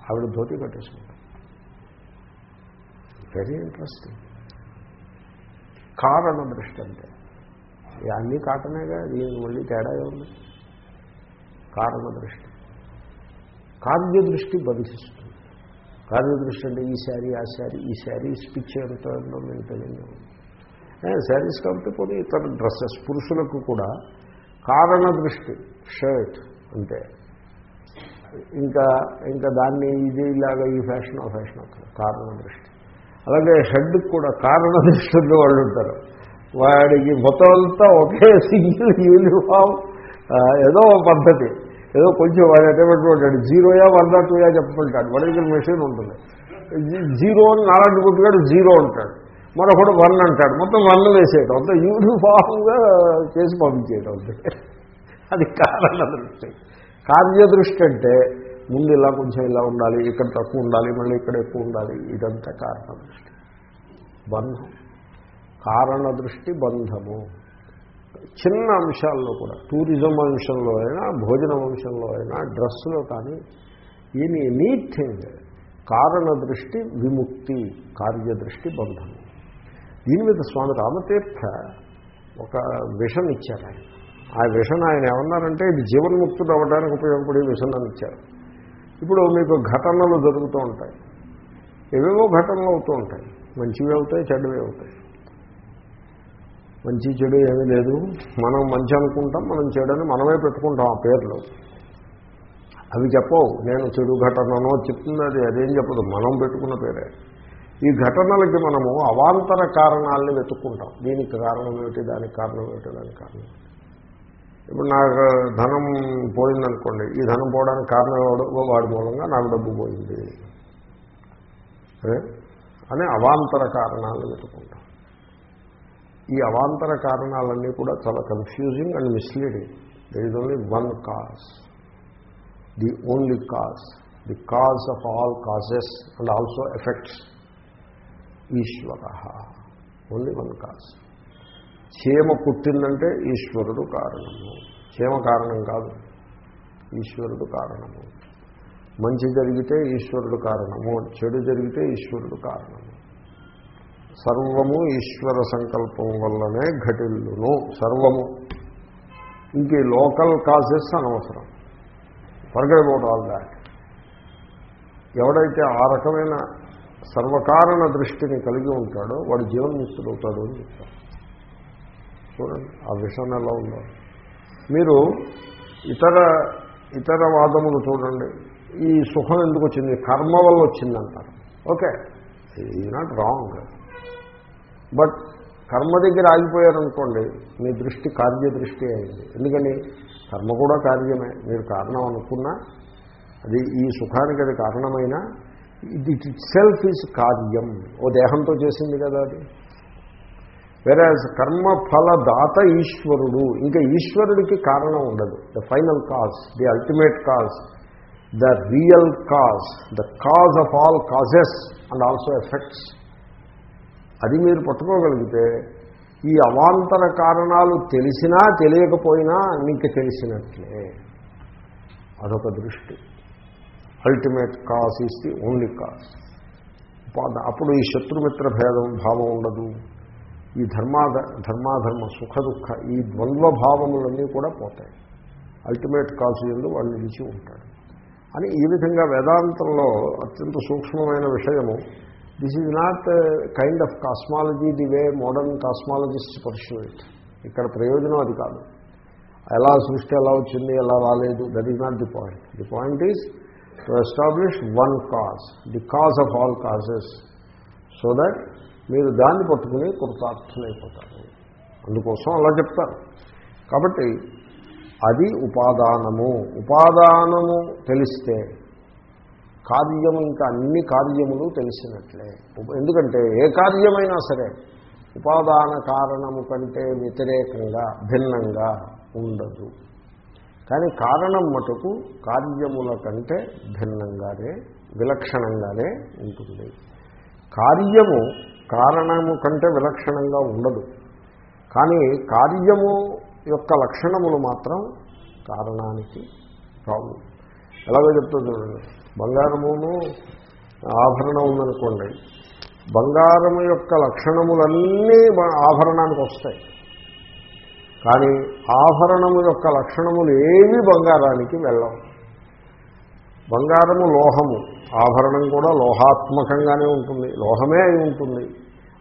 ఆవిడ ధోతి కట్టేసుకుంటారు. వెరీ ఇంట్రెస్టింగ్ కారణ దృష్టి అంటే. అన్నీ కాటనేగా దీనికి మళ్ళీ తేడా ఉంది కారణ దృష్టి కార్యదృష్టి బంధిస్తుంది కార్యదృష్టి అంటే ఈ శారీ ఆ శారీ ఈ శారీ స్పిచ్ ఎంత ఉందో మీకు తెలియదు. శారీస్ కాబట్టి పోనీ ఇతర డ్రెస్సెస్ పురుషులకు కూడా కారణ దృష్టి షర్ట్ అంటే. ఇంకా ఇంకా దాన్ని ఇది ఇలాగా ఈ ఫ్యాషన్ ఆ ఫ్యాషన్ అవుతుంది కారణ దృష్టి. అలాగే హెడ్కి కూడా కారణ దృష్టిలో వాళ్ళు ఉంటారు. వాడికి మొత్తం అంతా ఒకే సింగిల్ యూనిఫామ్ ఏదో పద్ధతి. ఏదో కొంచెం వాడు అటెండ్ ఉంటాడు. జీరోయా వన్ నాట్ టూయా చెప్పుకుంటాడు. వాడి మెషిన్ ఉంటుంది. జీరో అని నాలాంటి కొట్టుగాడు జీరో అంటాడు. మరొకడు వన్ అంటాడు. మొత్తం వన్ వేసేయటం. అంతా యూనిఫామ్గా చేసి పంపించేయటం అంతే. అది కారణ దృష్టి కార్యదృష్టి అంటే ముందు ఇలా కొంచెం ఇలా ఉండాలి ఇక్కడ తక్కువ ఉండాలి మళ్ళీ ఇక్కడ ఎక్కువ ఉండాలి. ఇదంతా కారణ దృష్టి బంధం. కారణ దృష్టి బంధము. చిన్న అంశాల్లో కూడా టూరిజం అంశంలో అయినా భోజనం అంశంలో అయినా డ్రెస్సులో కానీ ఎనీ ఎనీథింగ్ కారణ దృష్టి విముక్తి కార్యదృష్టి బంధము దీని మీద స్వామి రామతీర్థ ఒక విషన్ ఇచ్చారు ఆయన. ఆ విషన్ ఆయన ఏమన్నారంటే ఇది జీవన్ముక్తుడు అవ్వడానికి ఉపయోగపడే విషన్ అని ఇచ్చారు. ఇప్పుడు మీకు ఘటనలు జరుగుతూ ఉంటాయి. ఏవేవో ఘటనలు అవుతూ ఉంటాయి. మంచివి అవుతాయి చెడ్డవి అవుతాయి. మంచి చెడు ఏమీ లేదు. మనం మంచి అనుకుంటాం మనం చెడని మనమే పెట్టుకుంటాం ఆ పేర్లు. అవి చెప్పవు. నేను చెడు ఘటననో చెప్తుంది అది అదేం చెప్పదు. మనం పెట్టుకున్న పేరే. ఈ ఘటనలకి మనము అవాంతర కారణాలని వెతుక్కుంటాం. దీనికి కారణం ఏమిటి? దానికి కారణం ఏమిటి? దానికి కారణం ఇప్పుడు నాకు ధనం పోయిందనుకోండి. ఈ ధనం పోవడానికి కారణం ఓ వాడి మూలంగా నాకు డబ్బు పోయింది. అని అవాంతర కారణాలను వెతుక్కుంటాం. ఈ అవాంతర కారణాలన్నీ కూడా చాలా confusing and misleading there is only one cause the only cause the cause of all causes and also effects Ishwara only one cause చీమ పుట్టిందంటే ఈశ్వరుడు కారణము. చీమ కారణం కాదు. ఈశ్వరుడు కారణము. మంచి జరిగితే ఈశ్వరుడు కారణము. చెడు జరిగితే ఈశ్వరుడు కారణం. సర్వము ఈశ్వర సంకల్పం వల్లనే ఘటిల్లును సర్వము. ఇంక ఈ లోకల్ కాజెస్ అనవసరం. Forget about all that. ఎవడైతే ఆ రకమైన సర్వకారణ దృష్టిని కలిగి ఉంటాడో వాడు జీవన్ముక్తుడవుతాడు అని చెప్తారు. చూడండి ఆ విషయం ఎలా ఉందో. మీరు ఇతర ఇతర వాదములు చూడండి. ఈ సుఖం ఎందుకు వచ్చింది? కర్మ వల్ల వచ్చిందంటారు. ఓకే ఈ నాట్ రాంగ్. బట్ కర్మ దగ్గర ఆగిపోయారనుకోండి మీ దృష్టి కార్యదృష్టి అయింది. ఎందుకని కర్మ కూడా కార్యమే. మీరు కారణం అనుకున్నా అది ఈ సుఖానికి అది కారణమైన ఇది ఇట్ సెల్ఫ్ ఈజ్ కార్యం. ఓ దేహంతో చేసింది కదా అది. వేరే కర్మఫలదాత ఈశ్వరుడు ఇంకా ఈశ్వరుడికి కారణం ఉండదు. The final cause the ultimate cause the real cause the cause of all causes and also effects అది మీరు పట్టుకోగలిగితే ఈ అవాంతర కారణాలు తెలిసినా తెలియకపోయినా మీకు తెలిసినట్లే. అదొక దృష్టి. Ultimate cause is the only cause అప్పుడు ఈ శత్రుమిత్ర భేదం భావం ఉండదు. ఈ ధర్మాధ ధర్మాధర్మ సుఖ దుఃఖ ఈ ద్వంద్వ భావములన్నీ కూడా పోతాయి. అల్టిమేట్ కాజు ఎందు వాళ్ళు నిలిచి ఉంటాడు అని ఈ విధంగా వేదాంతంలో అత్యంత సూక్ష్మమైన విషయము this is not kind of cosmology the way modern cosmologist pursue it ఇక్కడ ప్రయోజనం అది కాదు. ఎలా సృష్టి ఎలా వచ్చింది ఎలా రాలేదు that is not the point the point is to establish one cause the cause of all causes so that మీరు దాన్ని పట్టుకుని కృతార్థులైపోతారు. అందుకోసం అలా చెప్తారు. కాబట్టి అది ఉపాదానము. ఉపాదానము తెలిస్తే కార్యము ఇంకా అన్ని కార్యములు తెలిసినట్లే. ఎందుకంటే ఏ కార్యమైనా సరే ఉపాదాన కారణము కంటే వ్యతిరేకంగా భిన్నంగా ఉండదు. కానీ కారణం మటుకు కార్యముల కంటే భిన్నంగానే విలక్షణంగానే ఉంటుంది. కార్యము కారణము కంటే విలక్షణంగా ఉండదు. కానీ కార్యము యొక్క లక్షణములు మాత్రం కారణానికి రావు. ఎలాగో చెప్తూ చూడండి బంగారమును ఆభరణం ఉందనుకోండి బంగారము యొక్క లక్షణములన్నీ ఆభరణానికి వస్తాయి. కానీ ఆభరణము యొక్క లక్షణములు ఏవి బంగారానికి వెళ్ళవు. బంగారము లోహము ఆభరణం కూడా లోహాత్మకంగానే ఉంటుంది లోహమే అయి ఉంటుంది.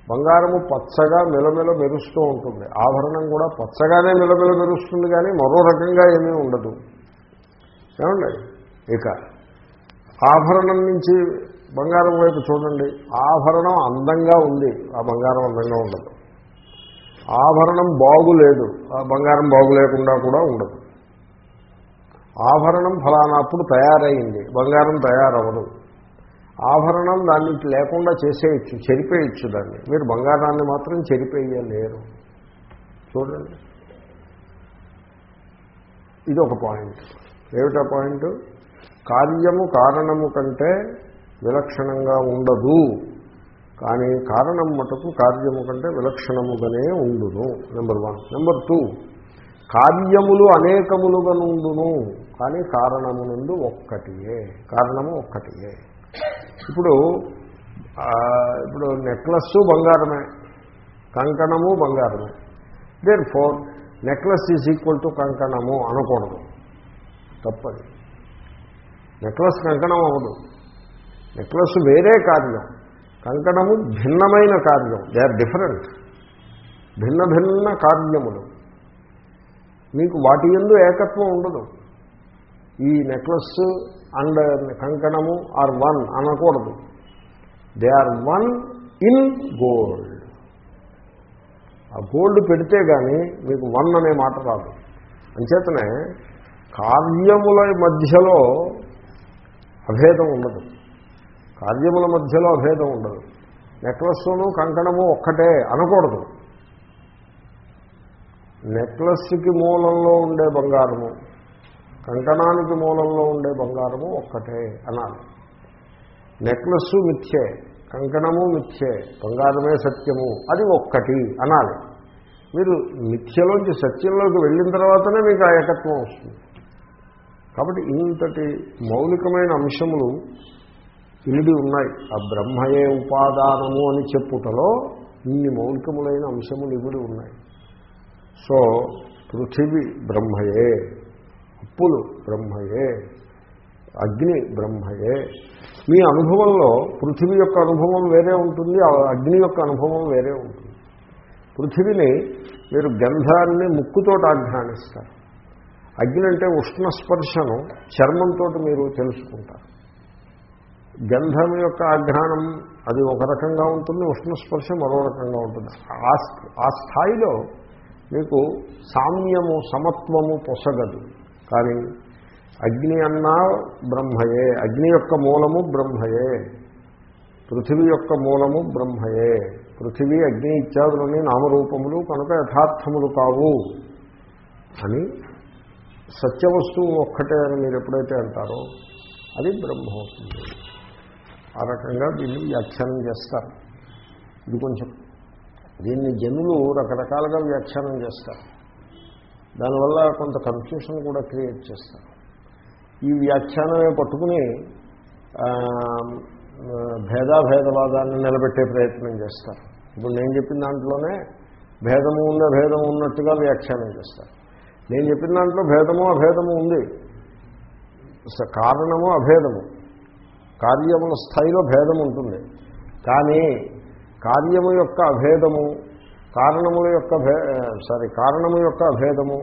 బంగారము పచ్చగా మెలమెల మెరుస్తూ ఉంటుంది ఆభరణం కూడా పచ్చగానే మెలమెల మెరుస్తుంది కానీ మరో రకంగా ఏమీ ఉండదు. ఏమండి? ఇక ఆభరణం నుంచి బంగారం వైపు చూడండి. ఆభరణం అందంగా ఉంది. ఆ బంగారం అందంగా ఉండదు. ఆభరణం బాగులేదు. ఆ బంగారం బాగులేకుండా కూడా ఉండదు. ఆభరణం ఫలానప్పుడు తయారైంది. బంగారం తయారవ్వదు ఆభరణం దాన్ని లేకుండా చేసేయచ్చు చెరిపేయచ్చు దాన్ని. మీరు బంగారాన్ని మాత్రం చెరిపేయలేరు. చూడండి. ఇది ఒక పాయింట్. ఏమిటా పాయింట్? కార్యము కారణము కంటే విలక్షణంగా ఉండదు. కానీ కారణం మటుకు కార్యము కంటే విలక్షణముగానే ఉండును. నెంబర్ వన్ నెంబర్ టూ కార్యములు అనేకములుగా నుండును కానీ కారణము నుండి ఒక్కటియే. కారణము ఒక్కటియే. ఇప్పుడు ఇప్పుడు నెక్లెస్ బంగారమే. కంకణము బంగారమే. Therefore necklace is equal to కంకణము అనకూడదు. తప్పది. నెక్లెస్ కంకణం అవ్వదు. నెక్లెస్ వేరే కార్యం. కంకణము భిన్నమైన కార్యం. దే ఆర్ డిఫరెంట్ భిన్న భిన్న కార్యములు. మీకు వాటి ఎందు ఏకత్వం ఉండదు. ఈ నెక్లెస్ అండ్ కంకణము ఆర్ వన్ అనకూడదు. They are one in gold ఆ గోల్డ్ పెడితే కానీ మీకు వన్ అనే మాట రాదు. అంచేతనే కార్యముల మధ్యలో అభేదం ఉండదు. కార్యముల మధ్యలో అభేదం ఉండదు. నెక్లెస్ను కంకణము ఒక్కటే అనకూడదు. నెక్లెస్కి మూలంలో ఉండే బంగారము కంకణానికి మూలంలో ఉండే బంగారము ఒక్కటే అనాలి. నెక్లెస్ మిథ్యే కంకణము మిథ్యే బంగారమే సత్యము అది ఒక్కటి అనాలి. మీరు మిథ్యలోంచి సత్యంలోకి వెళ్ళిన తర్వాతనే మీకు ఆ ఏకత్వం వస్తుంది. కాబట్టి ఇంతటి మౌలికమైన అంశములు ఇమిడి ఉన్నాయి. ఆ బ్రహ్మయే ఉపాదానము అని చెప్పుటలో ఇన్ని మౌలికములైన అంశములు ఇమిడి ఉన్నాయి. సో పృథివీ బ్రహ్మయే ఉప్పులు బ్రహ్మయే అగ్ని బ్రహ్మయే. మీ అనుభవంలో పృథివీ యొక్క అనుభవం వేరే ఉంటుంది ఆ అగ్ని యొక్క అనుభవం వేరే ఉంటుంది. పృథివీని మీరు గంధాన్ని ముక్కుతోటి ఆఘ్రానిస్తారు అగ్ని అంటే ఉష్ణ స్పర్శను చర్మంతో మీరు తెలుసుకుంటారు. గంధం యొక్క ఆఘ్రాణం అది ఒక రకంగా ఉంటుంది ఉష్ణస్పర్శ మరో రకంగా ఉంటుంది. ఆ ఆ స్థాయిలో మీకు సామ్యము సమత్వము పొసగదు. కానీ అగ్ని అన్నా బ్రహ్మయే అగ్ని యొక్క మూలము బ్రహ్మయే పృథివీ యొక్క మూలము బ్రహ్మయే. పృథివీ అగ్ని ఇత్యాదులన్నీ నామరూపములు కనుక యథార్థములు కావు అని సత్యవస్తువు ఒక్కటే అని మీరు ఎప్పుడైతే అంటారో అది బ్రహ్మ అవుతుంది ఆ రకంగా దీన్ని వ్యాఖ్యానం చేస్తారు. ఇది కొంచెం దీన్ని జనులు రకరకాలుగా వ్యాఖ్యానం చేస్తారు. దానివల్ల కొంత కన్ఫ్యూషన్ కూడా క్రియేట్ చేస్తారు. ఈ వ్యాఖ్యానమే పట్టుకుని భేదాభేదవాదాన్ని నిలబెట్టే ప్రయత్నం చేస్తారు. ఇప్పుడు నేను చెప్పిన దాంట్లోనే భేదము ఉన్న భేదం ఉన్నట్టుగా వ్యాఖ్యానం చేస్తారు. నేను చెప్పిన దాంట్లో భేదము అభేదము ఉంది. స- కారణము అభేదము. కార్యముల స్థాయిలో భేదం ఉంటుంది. కానీ కార్యము యొక్క అభేదము కారణముల యొక్క భే సారీ కారణము యొక్క అభేదము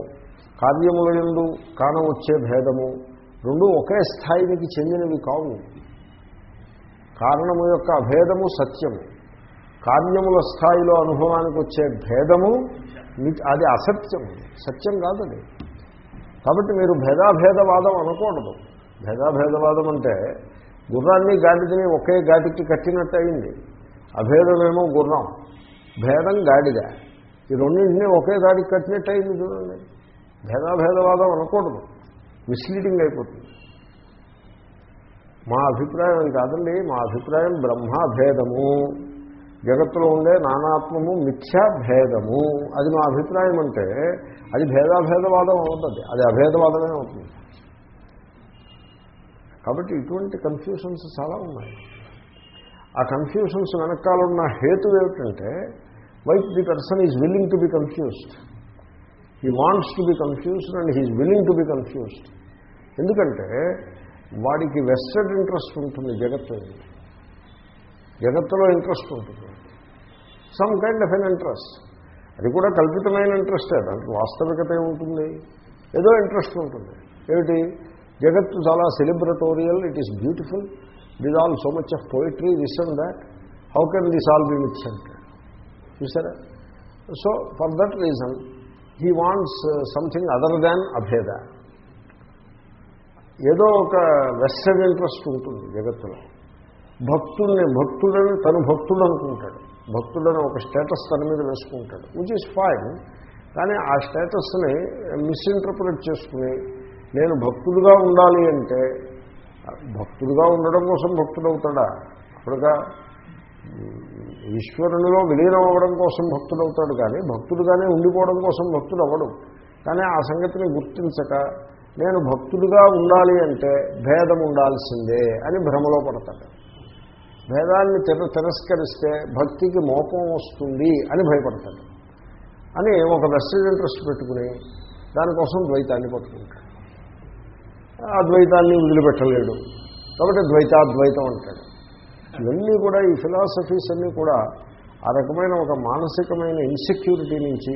కార్యముల ఎందు కానవచ్చే భేదము రెండు ఒకే స్థాయికి చెందినవి కావు. కారణము యొక్క అభేదము సత్యము. కార్యముల స్థాయిలో అనుభవానికి వచ్చే భేదము అది అసత్యం. సత్యం కాదు అది. కాబట్టి మీరు భేదాభేదవాదం అనకూడదు. భేదాభేదవాదం అంటే గుర్రాన్ని గాడిదని ఒకే గాడికి కట్టినట్టు అయింది. అభేదమేమో గుర్రం. భేదం గాడిద. ఈ రెండింటినీ ఒకే గాడికి కట్టినట్టు అయింది చూడండి. భేదాభేదవాదం అనకూడదు. మిస్లీడింగ్ అయిపోతుంది. మా అభిప్రాయం కాదండి. మా అభిప్రాయం బ్రహ్మాభేదము. జగత్తులో ఉండే నానాత్మము మిథ్యా భేదము. అది నా అభిప్రాయం అంటే అది భేదాభేదవాదం అవుతుంది. అది అభేదవాదమే అవుతుంది. కాబట్టి ఇటువంటి కన్ఫ్యూషన్స్ చాలా ఉన్నాయి. ఆ కన్ఫ్యూషన్స్ వెనకాలన్న హేతు ఏమిటంటే why the person is willing to be confused he wants to be confused and he's willing to be confused ఎందుకంటే వాడికి వెస్టెడ్ ఇంట్రెస్ట్ ఉంటుంది జగత్తు జగత్తులో ఇంట్రెస్ట్ ఉంటుంది. Some kind of an interest అది కూడా కల్పితమైన ఇంట్రెస్టే దానికి వాస్తవికత ఉంటుంది ఏదో ఇంట్రెస్ట్ ఉంటుంది. ఏమిటి? జగత్తు చాలా celebratorial it is beautiful this all so much of poetry this and that how can this all be mix అంటే చూసారా so for that reason he wants something other than అభేద ఏదో ఒక వెస్టర్న్ ఇంట్రెస్ట్ ఉంటుంది జగత్తులో. భక్తుల్ని భక్తుడని తను భక్తుడు అనుకుంటాడు. భక్తుడని ఒక స్టేటస్ తన మీద వేసుకుంటాడు. విచ్ ఈజ్ ఫైన్ కానీ ఆ స్టేటస్ని మిస్ఇంటర్ప్రిట్ చేసుకుని నేను భక్తుడుగా ఉండాలి అంటే భక్తుడుగా ఉండడం కోసం భక్తుడు అవుతాడా అప్పుడుగా ఈశ్వరునిలో విలీనం అవ్వడం కోసం భక్తుడు అవుతాడు కానీ భక్తుడుగానే ఉండిపోవడం కోసం భక్తుడు అవ్వడు కానీ ఆ సంగతిని గుర్తించక నేను భక్తుడుగా ఉండాలి అంటే భేదం ఉండాల్సిందే అని భ్రమలో పడతాడు. భేదాన్ని తిర తిరస్కరిస్తే భక్తికి మోపం వస్తుంది అని భయపడతాడు. అని ఒక వెస్టర్న్ ఇంట్రెస్ట్ పెట్టుకుని దానికోసం ద్వైతాన్ని పట్టుకుంటాడు. అద్వైతాన్ని వదిలిపెట్టలేడు. కాబట్టి ద్వైతాద్వైతం అంటాడు. ఇవన్నీ కూడా ఈ ఫిలాసఫీస్ అన్నీ కూడా ఆ రకమైన ఒక మానసికమైన ఇన్సెక్యూరిటీ నుంచి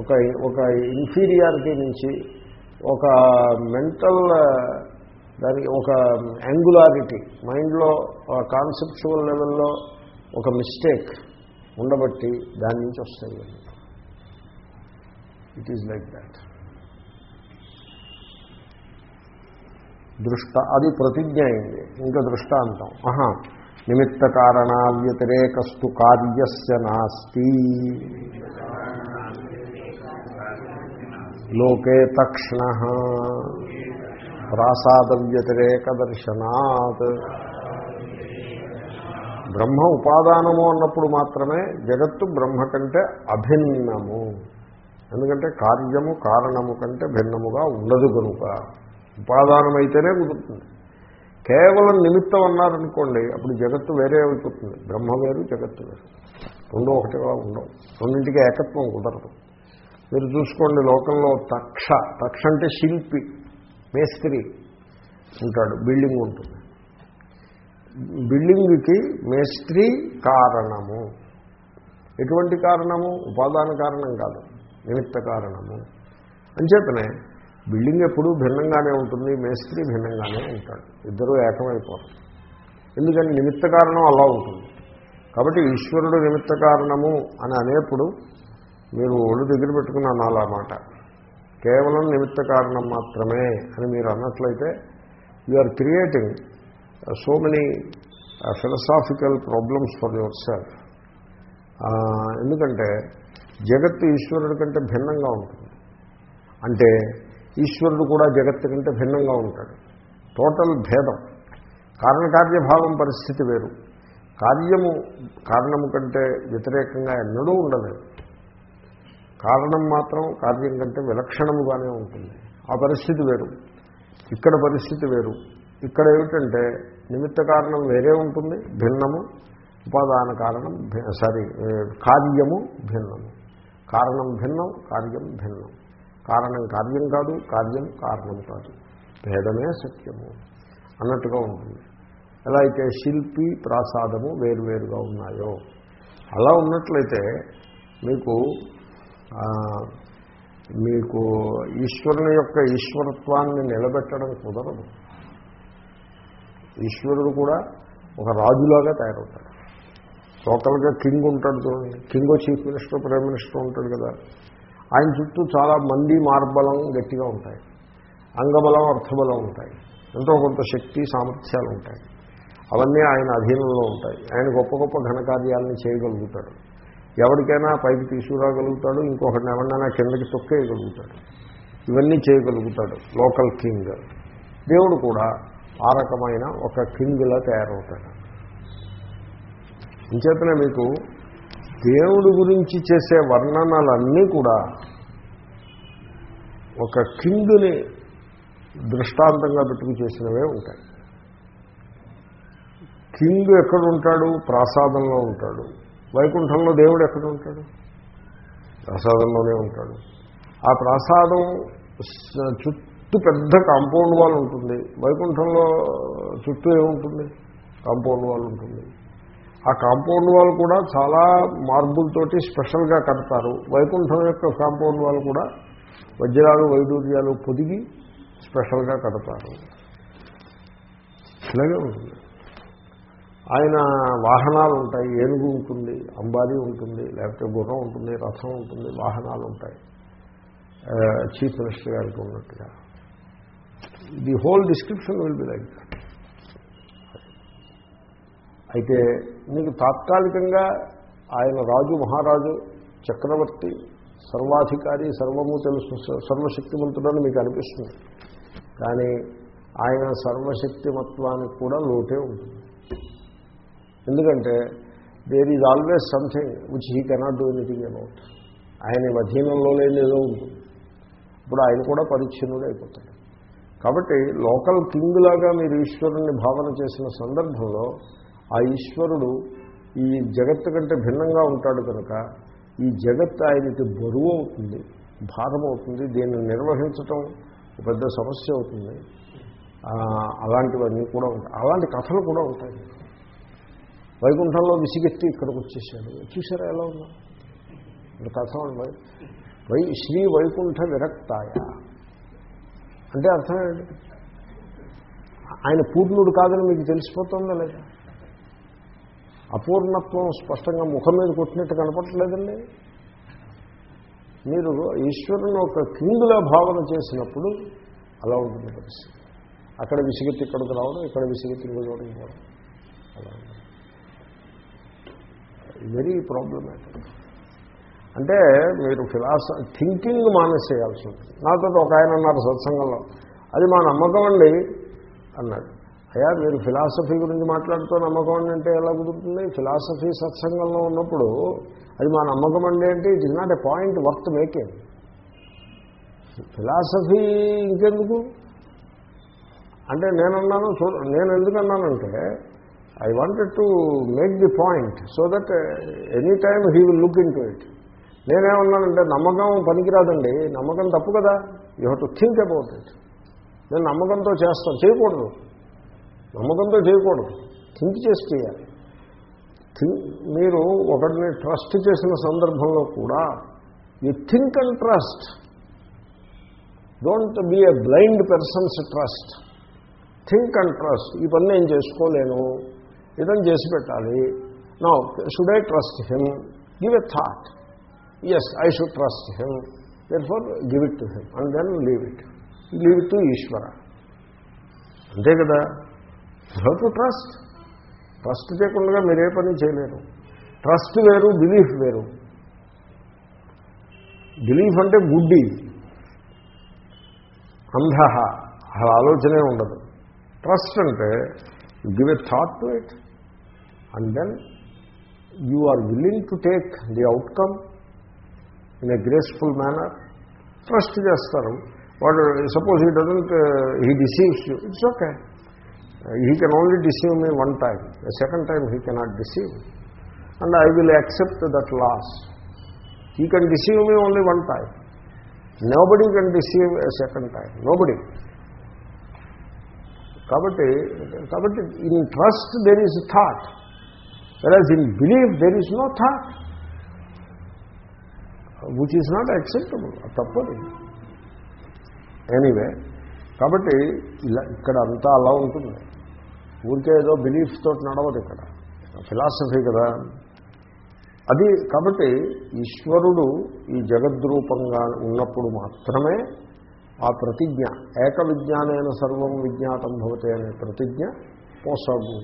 ఒక ఒక ఇన్ఫీరియారిటీ నుంచి ఒక మెంటల్ దానికి ఒక యాంగులారిటీ మైండ్లో కాన్సెప్చువల్ లెవెల్లో ఒక మిస్టేక్ ఉండబట్టి దాని నుంచి వస్తాయి. It is like that. దృష్ట అది ప్రతిజ్ఞ అయింది. ఇంకా దృష్టాంతం. ఆహా నిమిత్త కారణ వ్యతిరేకస్తు కార్యస్య నాస్తి. లోకే తక్షణ. ప్రాసాద వ్యతిరేక దర్శనాత్ బ్రహ్మ ఉపాదానము అన్నప్పుడు మాత్రమే జగత్తు బ్రహ్మ కంటే అభిన్నము. ఎందుకంటే కార్యము కారణము కంటే భిన్నముగా ఉండదు కనుక. ఉపాదానమైతేనే కుదురుతుంది. కేవలం నిమిత్తం అన్నారనుకోండి అప్పుడు జగత్తు వేరే అయిపోతుంది. బ్రహ్మ వేరు జగత్తు వేరు. రెండు ఒకటిగా ఉండవు. రెండింటికి ఏకత్వం కుదరదు. మీరు చూసుకోండి లోకంలో తక్ష తక్ష అంటే శిల్పి. మేస్త్రి ఉంటాడు బిల్డింగ్ ఉంటుంది. బిల్డింగ్కి మేస్త్రి కారణము. ఎటువంటి కారణము? ఉపాదాన కారణం కాదు నిమిత్త కారణము. అంచేతనే బిల్డింగ్ ఎప్పుడూ భిన్నంగానే ఉంటుంది మేస్త్రి భిన్నంగానే ఉంటాడు. ఇద్దరూ ఏకమైపోరు ఎందుకని? నిమిత్త కారణం అలా ఉంటుంది. కాబట్టి ఈశ్వరుడు నిమిత్త కారణము అని అనేప్పుడు మీరు ఒళ్ళు దగ్గర పెట్టుకున్నాను అలా మాట కేవలం నిమిత్త కారణం మాత్రమే అని మీరు అన్నట్లయితే you are creating so many philosophical problems for yourself ఎందుకంటే జగత్తు ఈశ్వరుడి కంటే భిన్నంగా ఉంటుంది. అంటే ఈశ్వరుడు కూడా జగత్తు కంటే భిన్నంగా ఉంటాడు. టోటల్ భేదం. కారణకార్యభావం పరిస్థితి వేరు. కార్యము కారణము కంటే వ్యతిరేకంగా ఎన్నడూ ఉండలేదు. కారణం మాత్రం కార్యం కంటే విలక్షణముగానే ఉంటుంది. ఆ పరిస్థితి వేరు. ఇక్కడ పరిస్థితి వేరు. ఇక్కడ ఏమిటంటే నిమిత్త కారణం వేరే ఉంటుంది భిన్నము. ఉపాదాన కారణం సారీ కార్యము భిన్నము. కారణం భిన్నం కార్యం భిన్నం. కారణం కార్యం కాదు కార్యం కారణం కాదు. భేదమే సత్యము అన్నట్టుగా ఉంటుంది. ఎలా అయితే శిల్పి ప్రాసాదము వేరువేరుగా ఉన్నాయో. అలా ఉన్నట్లయితే మీకు మీకు ఈశ్వరుని యొక్క ఈశ్వరత్వాన్ని నిలబెట్టడం కుదరదు. ఈశ్వరుడు కూడా ఒక రాజులాగా తయారవుతాడు. లోకల్గా కింగ్ ఉంటాడు చూడండి. King chief minister prime minister ఉంటాడు కదా. ఆయన చుట్టూ చాలా మంది మార్బలం గట్టిగా ఉంటాయి. అంగబలం అర్థబలం ఉంటాయి. ఎంతో కొంత శక్తి సామర్థ్యాలు ఉంటాయి. అవన్నీ ఆయన అధీనంలో ఉంటాయి. ఆయన గొప్ప గొప్ప ఘనకార్యాలను చేయగలుగుతాడు. ఎవరికైనా పైకి తీసుకురాగలుగుతాడు ఇంకొకటి ఎవరినైనా కిందకి తొక్కేయగలుగుతాడు. ఇవన్నీ చేయగలుగుతాడు లోకల్ కింగ్. దేవుడు కూడా ఆ రకమైన ఒక కింగ్లా తయారవుతాడు. ఇంచేతనే మీకు దేవుడి గురించి చేసే వర్ణనలన్నీ కూడా ఒక కింగ్ని దృష్టాంతంగా పెట్టుకు చేసినవే ఉంటాయి. కింగ్ ఎక్కడుంటాడు? ప్రాసాదంలో ఉంటాడు. వైకుంఠంలో దేవుడు ఎక్కడ ఉంటాడు? ప్రసాదంలోనే ఉంటాడు. ఆ ప్రసాదం చుట్టూ పెద్ద కాంపౌండ్ వాల్ ఉంటుంది. వైకుంఠంలో చుట్టూ ఏముంటుంది? కాంపౌండ్ వాల్ ఉంటుంది. ఆ కాంపౌండ్ వాల్ కూడా చాలా మార్బుల్తోటి స్పెషల్గా కడతారు. వైకుంఠం యొక్క కాంపౌండ్ వాల్ కూడా వజ్రాలు వైడూర్యాలు పొదిగి స్పెషల్గా కడతారు. ఇలాగే ఉంటుంది. ఆయన వాహనాలు ఉంటాయి. ఏనుగు ఉంటుంది అంబాది ఉంటుంది లేకపోతే గుర్రం ఉంటుంది రథం ఉంటుంది వాహనాలు ఉంటాయి. చీఫ్ మినిస్టర్ గారికి ఉన్నట్టుగా. The whole description will be like అయితే మీకు తాత్కాలికంగా ఆయన రాజు మహారాజు చక్రవర్తి సర్వాధికారి సర్వము తెలుసు సర్వశక్తివంతుడని మీకు అనిపిస్తుంది. కానీ ఆయన సర్వశక్తిమత్వానికి కూడా లోటే ఉంటుంది. ఎందుకంటే there is always something which he cannot do anything about ఆయన అధీనంలో లేదో ఉంటుంది. ఇప్పుడు ఆయన కూడా పరిచ్ఛిన్నుడు అయిపోతాడు. కాబట్టి లోకల్ కింగ్ లాగా మీరు ఈశ్వరుణ్ణి భావన చేసిన సందర్భంలో ఆ ఈశ్వరుడు ఈ జగత్తు కంటే భిన్నంగా ఉంటాడు కనుక ఈ జగత్ ఆయనకి బరువు అవుతుంది భారం అవుతుంది దీన్ని నిర్వహించటం ఒక పెద్ద సమస్య అవుతుంది. అలాంటివన్నీ కూడా ఉంటాయి. అలాంటి కథలు కూడా ఉంటాయి. వైకుంఠంలో విసిగెత్తి ఇక్కడికి వచ్చేసాడు చూసారా ఎలా ఉన్నా ఇప్పుడు కథ ఉంది. వై శ్రీ వైకుంఠ విరక్తాయ. అంటే అర్థం ఏంటి? ఆయన పూర్ణుడు కాదని మీకు తెలిసిపోతుందా లేదా? అపూర్ణత్వం స్పష్టంగా ముఖం మీద కొట్టినట్టు కనపడలేదండి మీరు ఈశ్వరుని ఒక కింగులా భావన చేసినప్పుడు అలా ఉంటుంది పరిస్థితి. అక్కడ విసిగెత్తి ఇక్కడికి రావడం ఇక్కడ విసిగెత్తి ఇంకో చూడడం అలా ఉంటుంది. వెరీ ప్రాబ్లమేటిక్ అంటే మీరు ఫిలాస థింకింగ్ మానేసేయాల్సి ఉంటుంది. నాతో ఒక ఆయన అన్నారు సత్సంగంలో. అది మా నమ్మకం అండి అన్నాడు. అయ్యా మీరు ఫిలాసఫీ గురించి మాట్లాడుతూ నమ్మకం అండి అంటే ఎలా కుదురుతుంది? ఫిలాసఫీ సత్సంగంలో ఉన్నప్పుడు అది మా నమ్మకం అండి అంటే it is not a point worth making philosophy ఇంకెందుకు? అంటే నేనన్నాను చూ నేను ఎందుకన్నానంటే I wanted to make the point so that any time he will look into it నేనేమన్నానంటే నమ్మకం పనికిరాదండి. నమ్మకం తప్పు కదా. You have to think about it నేను నమ్మకంతో చేస్తాను. చేయకూడదు. నమ్మకంతో చేయకూడదు. థింక్ చేసి చేయాలి. థింక్ మీరు ఒకటిని ట్రస్ట్ చేసిన సందర్భంలో కూడా you think and trust don't be a blind persons trust think and trust ఈ పని నేను చేసుకోలేను. ఇదని చేసి పెట్టాలి. నా should I trust him give a thought yes I should trust him then for give it to him and then leave it leave to Ishwara అంతే కదా? హెవ్ టు ట్రస్ట్ ట్రస్ట్ చేయకుండా మీరే పని చేయలేరు. ట్రస్ట్ వేరు బిలీఫ్ వేరు. బిలీఫ్ అంటే గుడ్డి అంధ అసలు ఆలోచనే ఉండదు. ట్రస్ట్ అంటే you give a thought to it and then you are willing to take the outcome in a graceful manner trust చేస్తారు వాడు suppose he doesn't he deceives you it's okay he can only deceive me one time second time he cannot deceive and I will accept that loss he can deceive me only one time nobody can deceive a second time nobody కాబట్టి కాబట్టి in trust there is thought whereas in believe there is no thought which is not acceptable తప్పది. ఎనీవే కాబట్టి ఇలా ఇక్కడ అంతా అలా ఉంటుంది. ఊరికే ఏదో బిలీఫ్ తోటి నడవదు ఇక్కడ. ఫిలాసఫీ కదా. అది కాబట్టి ఈశ్వరుడు ఈ జగద్రూపంగా ఉన్నప్పుడు మాత్రమే ఆ ప్రతిజ్ఞ ఏక విజ్ఞానైన సర్వం విజ్ఞాతం భవతే అనే ప్రతిజ్ఞ పోసాగు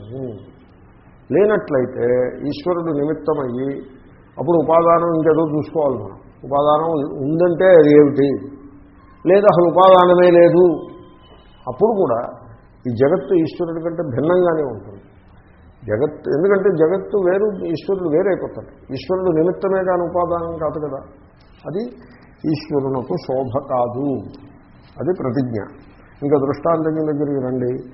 లేనట్లయితే ఈశ్వరుడు నిమిత్తమయ్యి అప్పుడు ఉపాదానం ఇంకేదో చూసుకోవాలి మనం. ఉపాదానం ఉందంటే అది ఏమిటి? లేదు అసలు ఉపాదానమే లేదు. అప్పుడు కూడా ఈ జగత్తు ఈశ్వరుడి కంటే భిన్నంగానే ఉంటుంది. జగత్తు ఎందుకంటే జగత్తు వేరు ఈశ్వరుడు వేరైపోతాడు. ఈశ్వరుడు నిమిత్తమే కానీ ఉపాదానం కాదు కదా. అది ఈశ్వరునకు శోభ కాదు. అది ప్రతిజ్ఞ. ఇంకా దృష్టాంతం దగ్గరికి రండి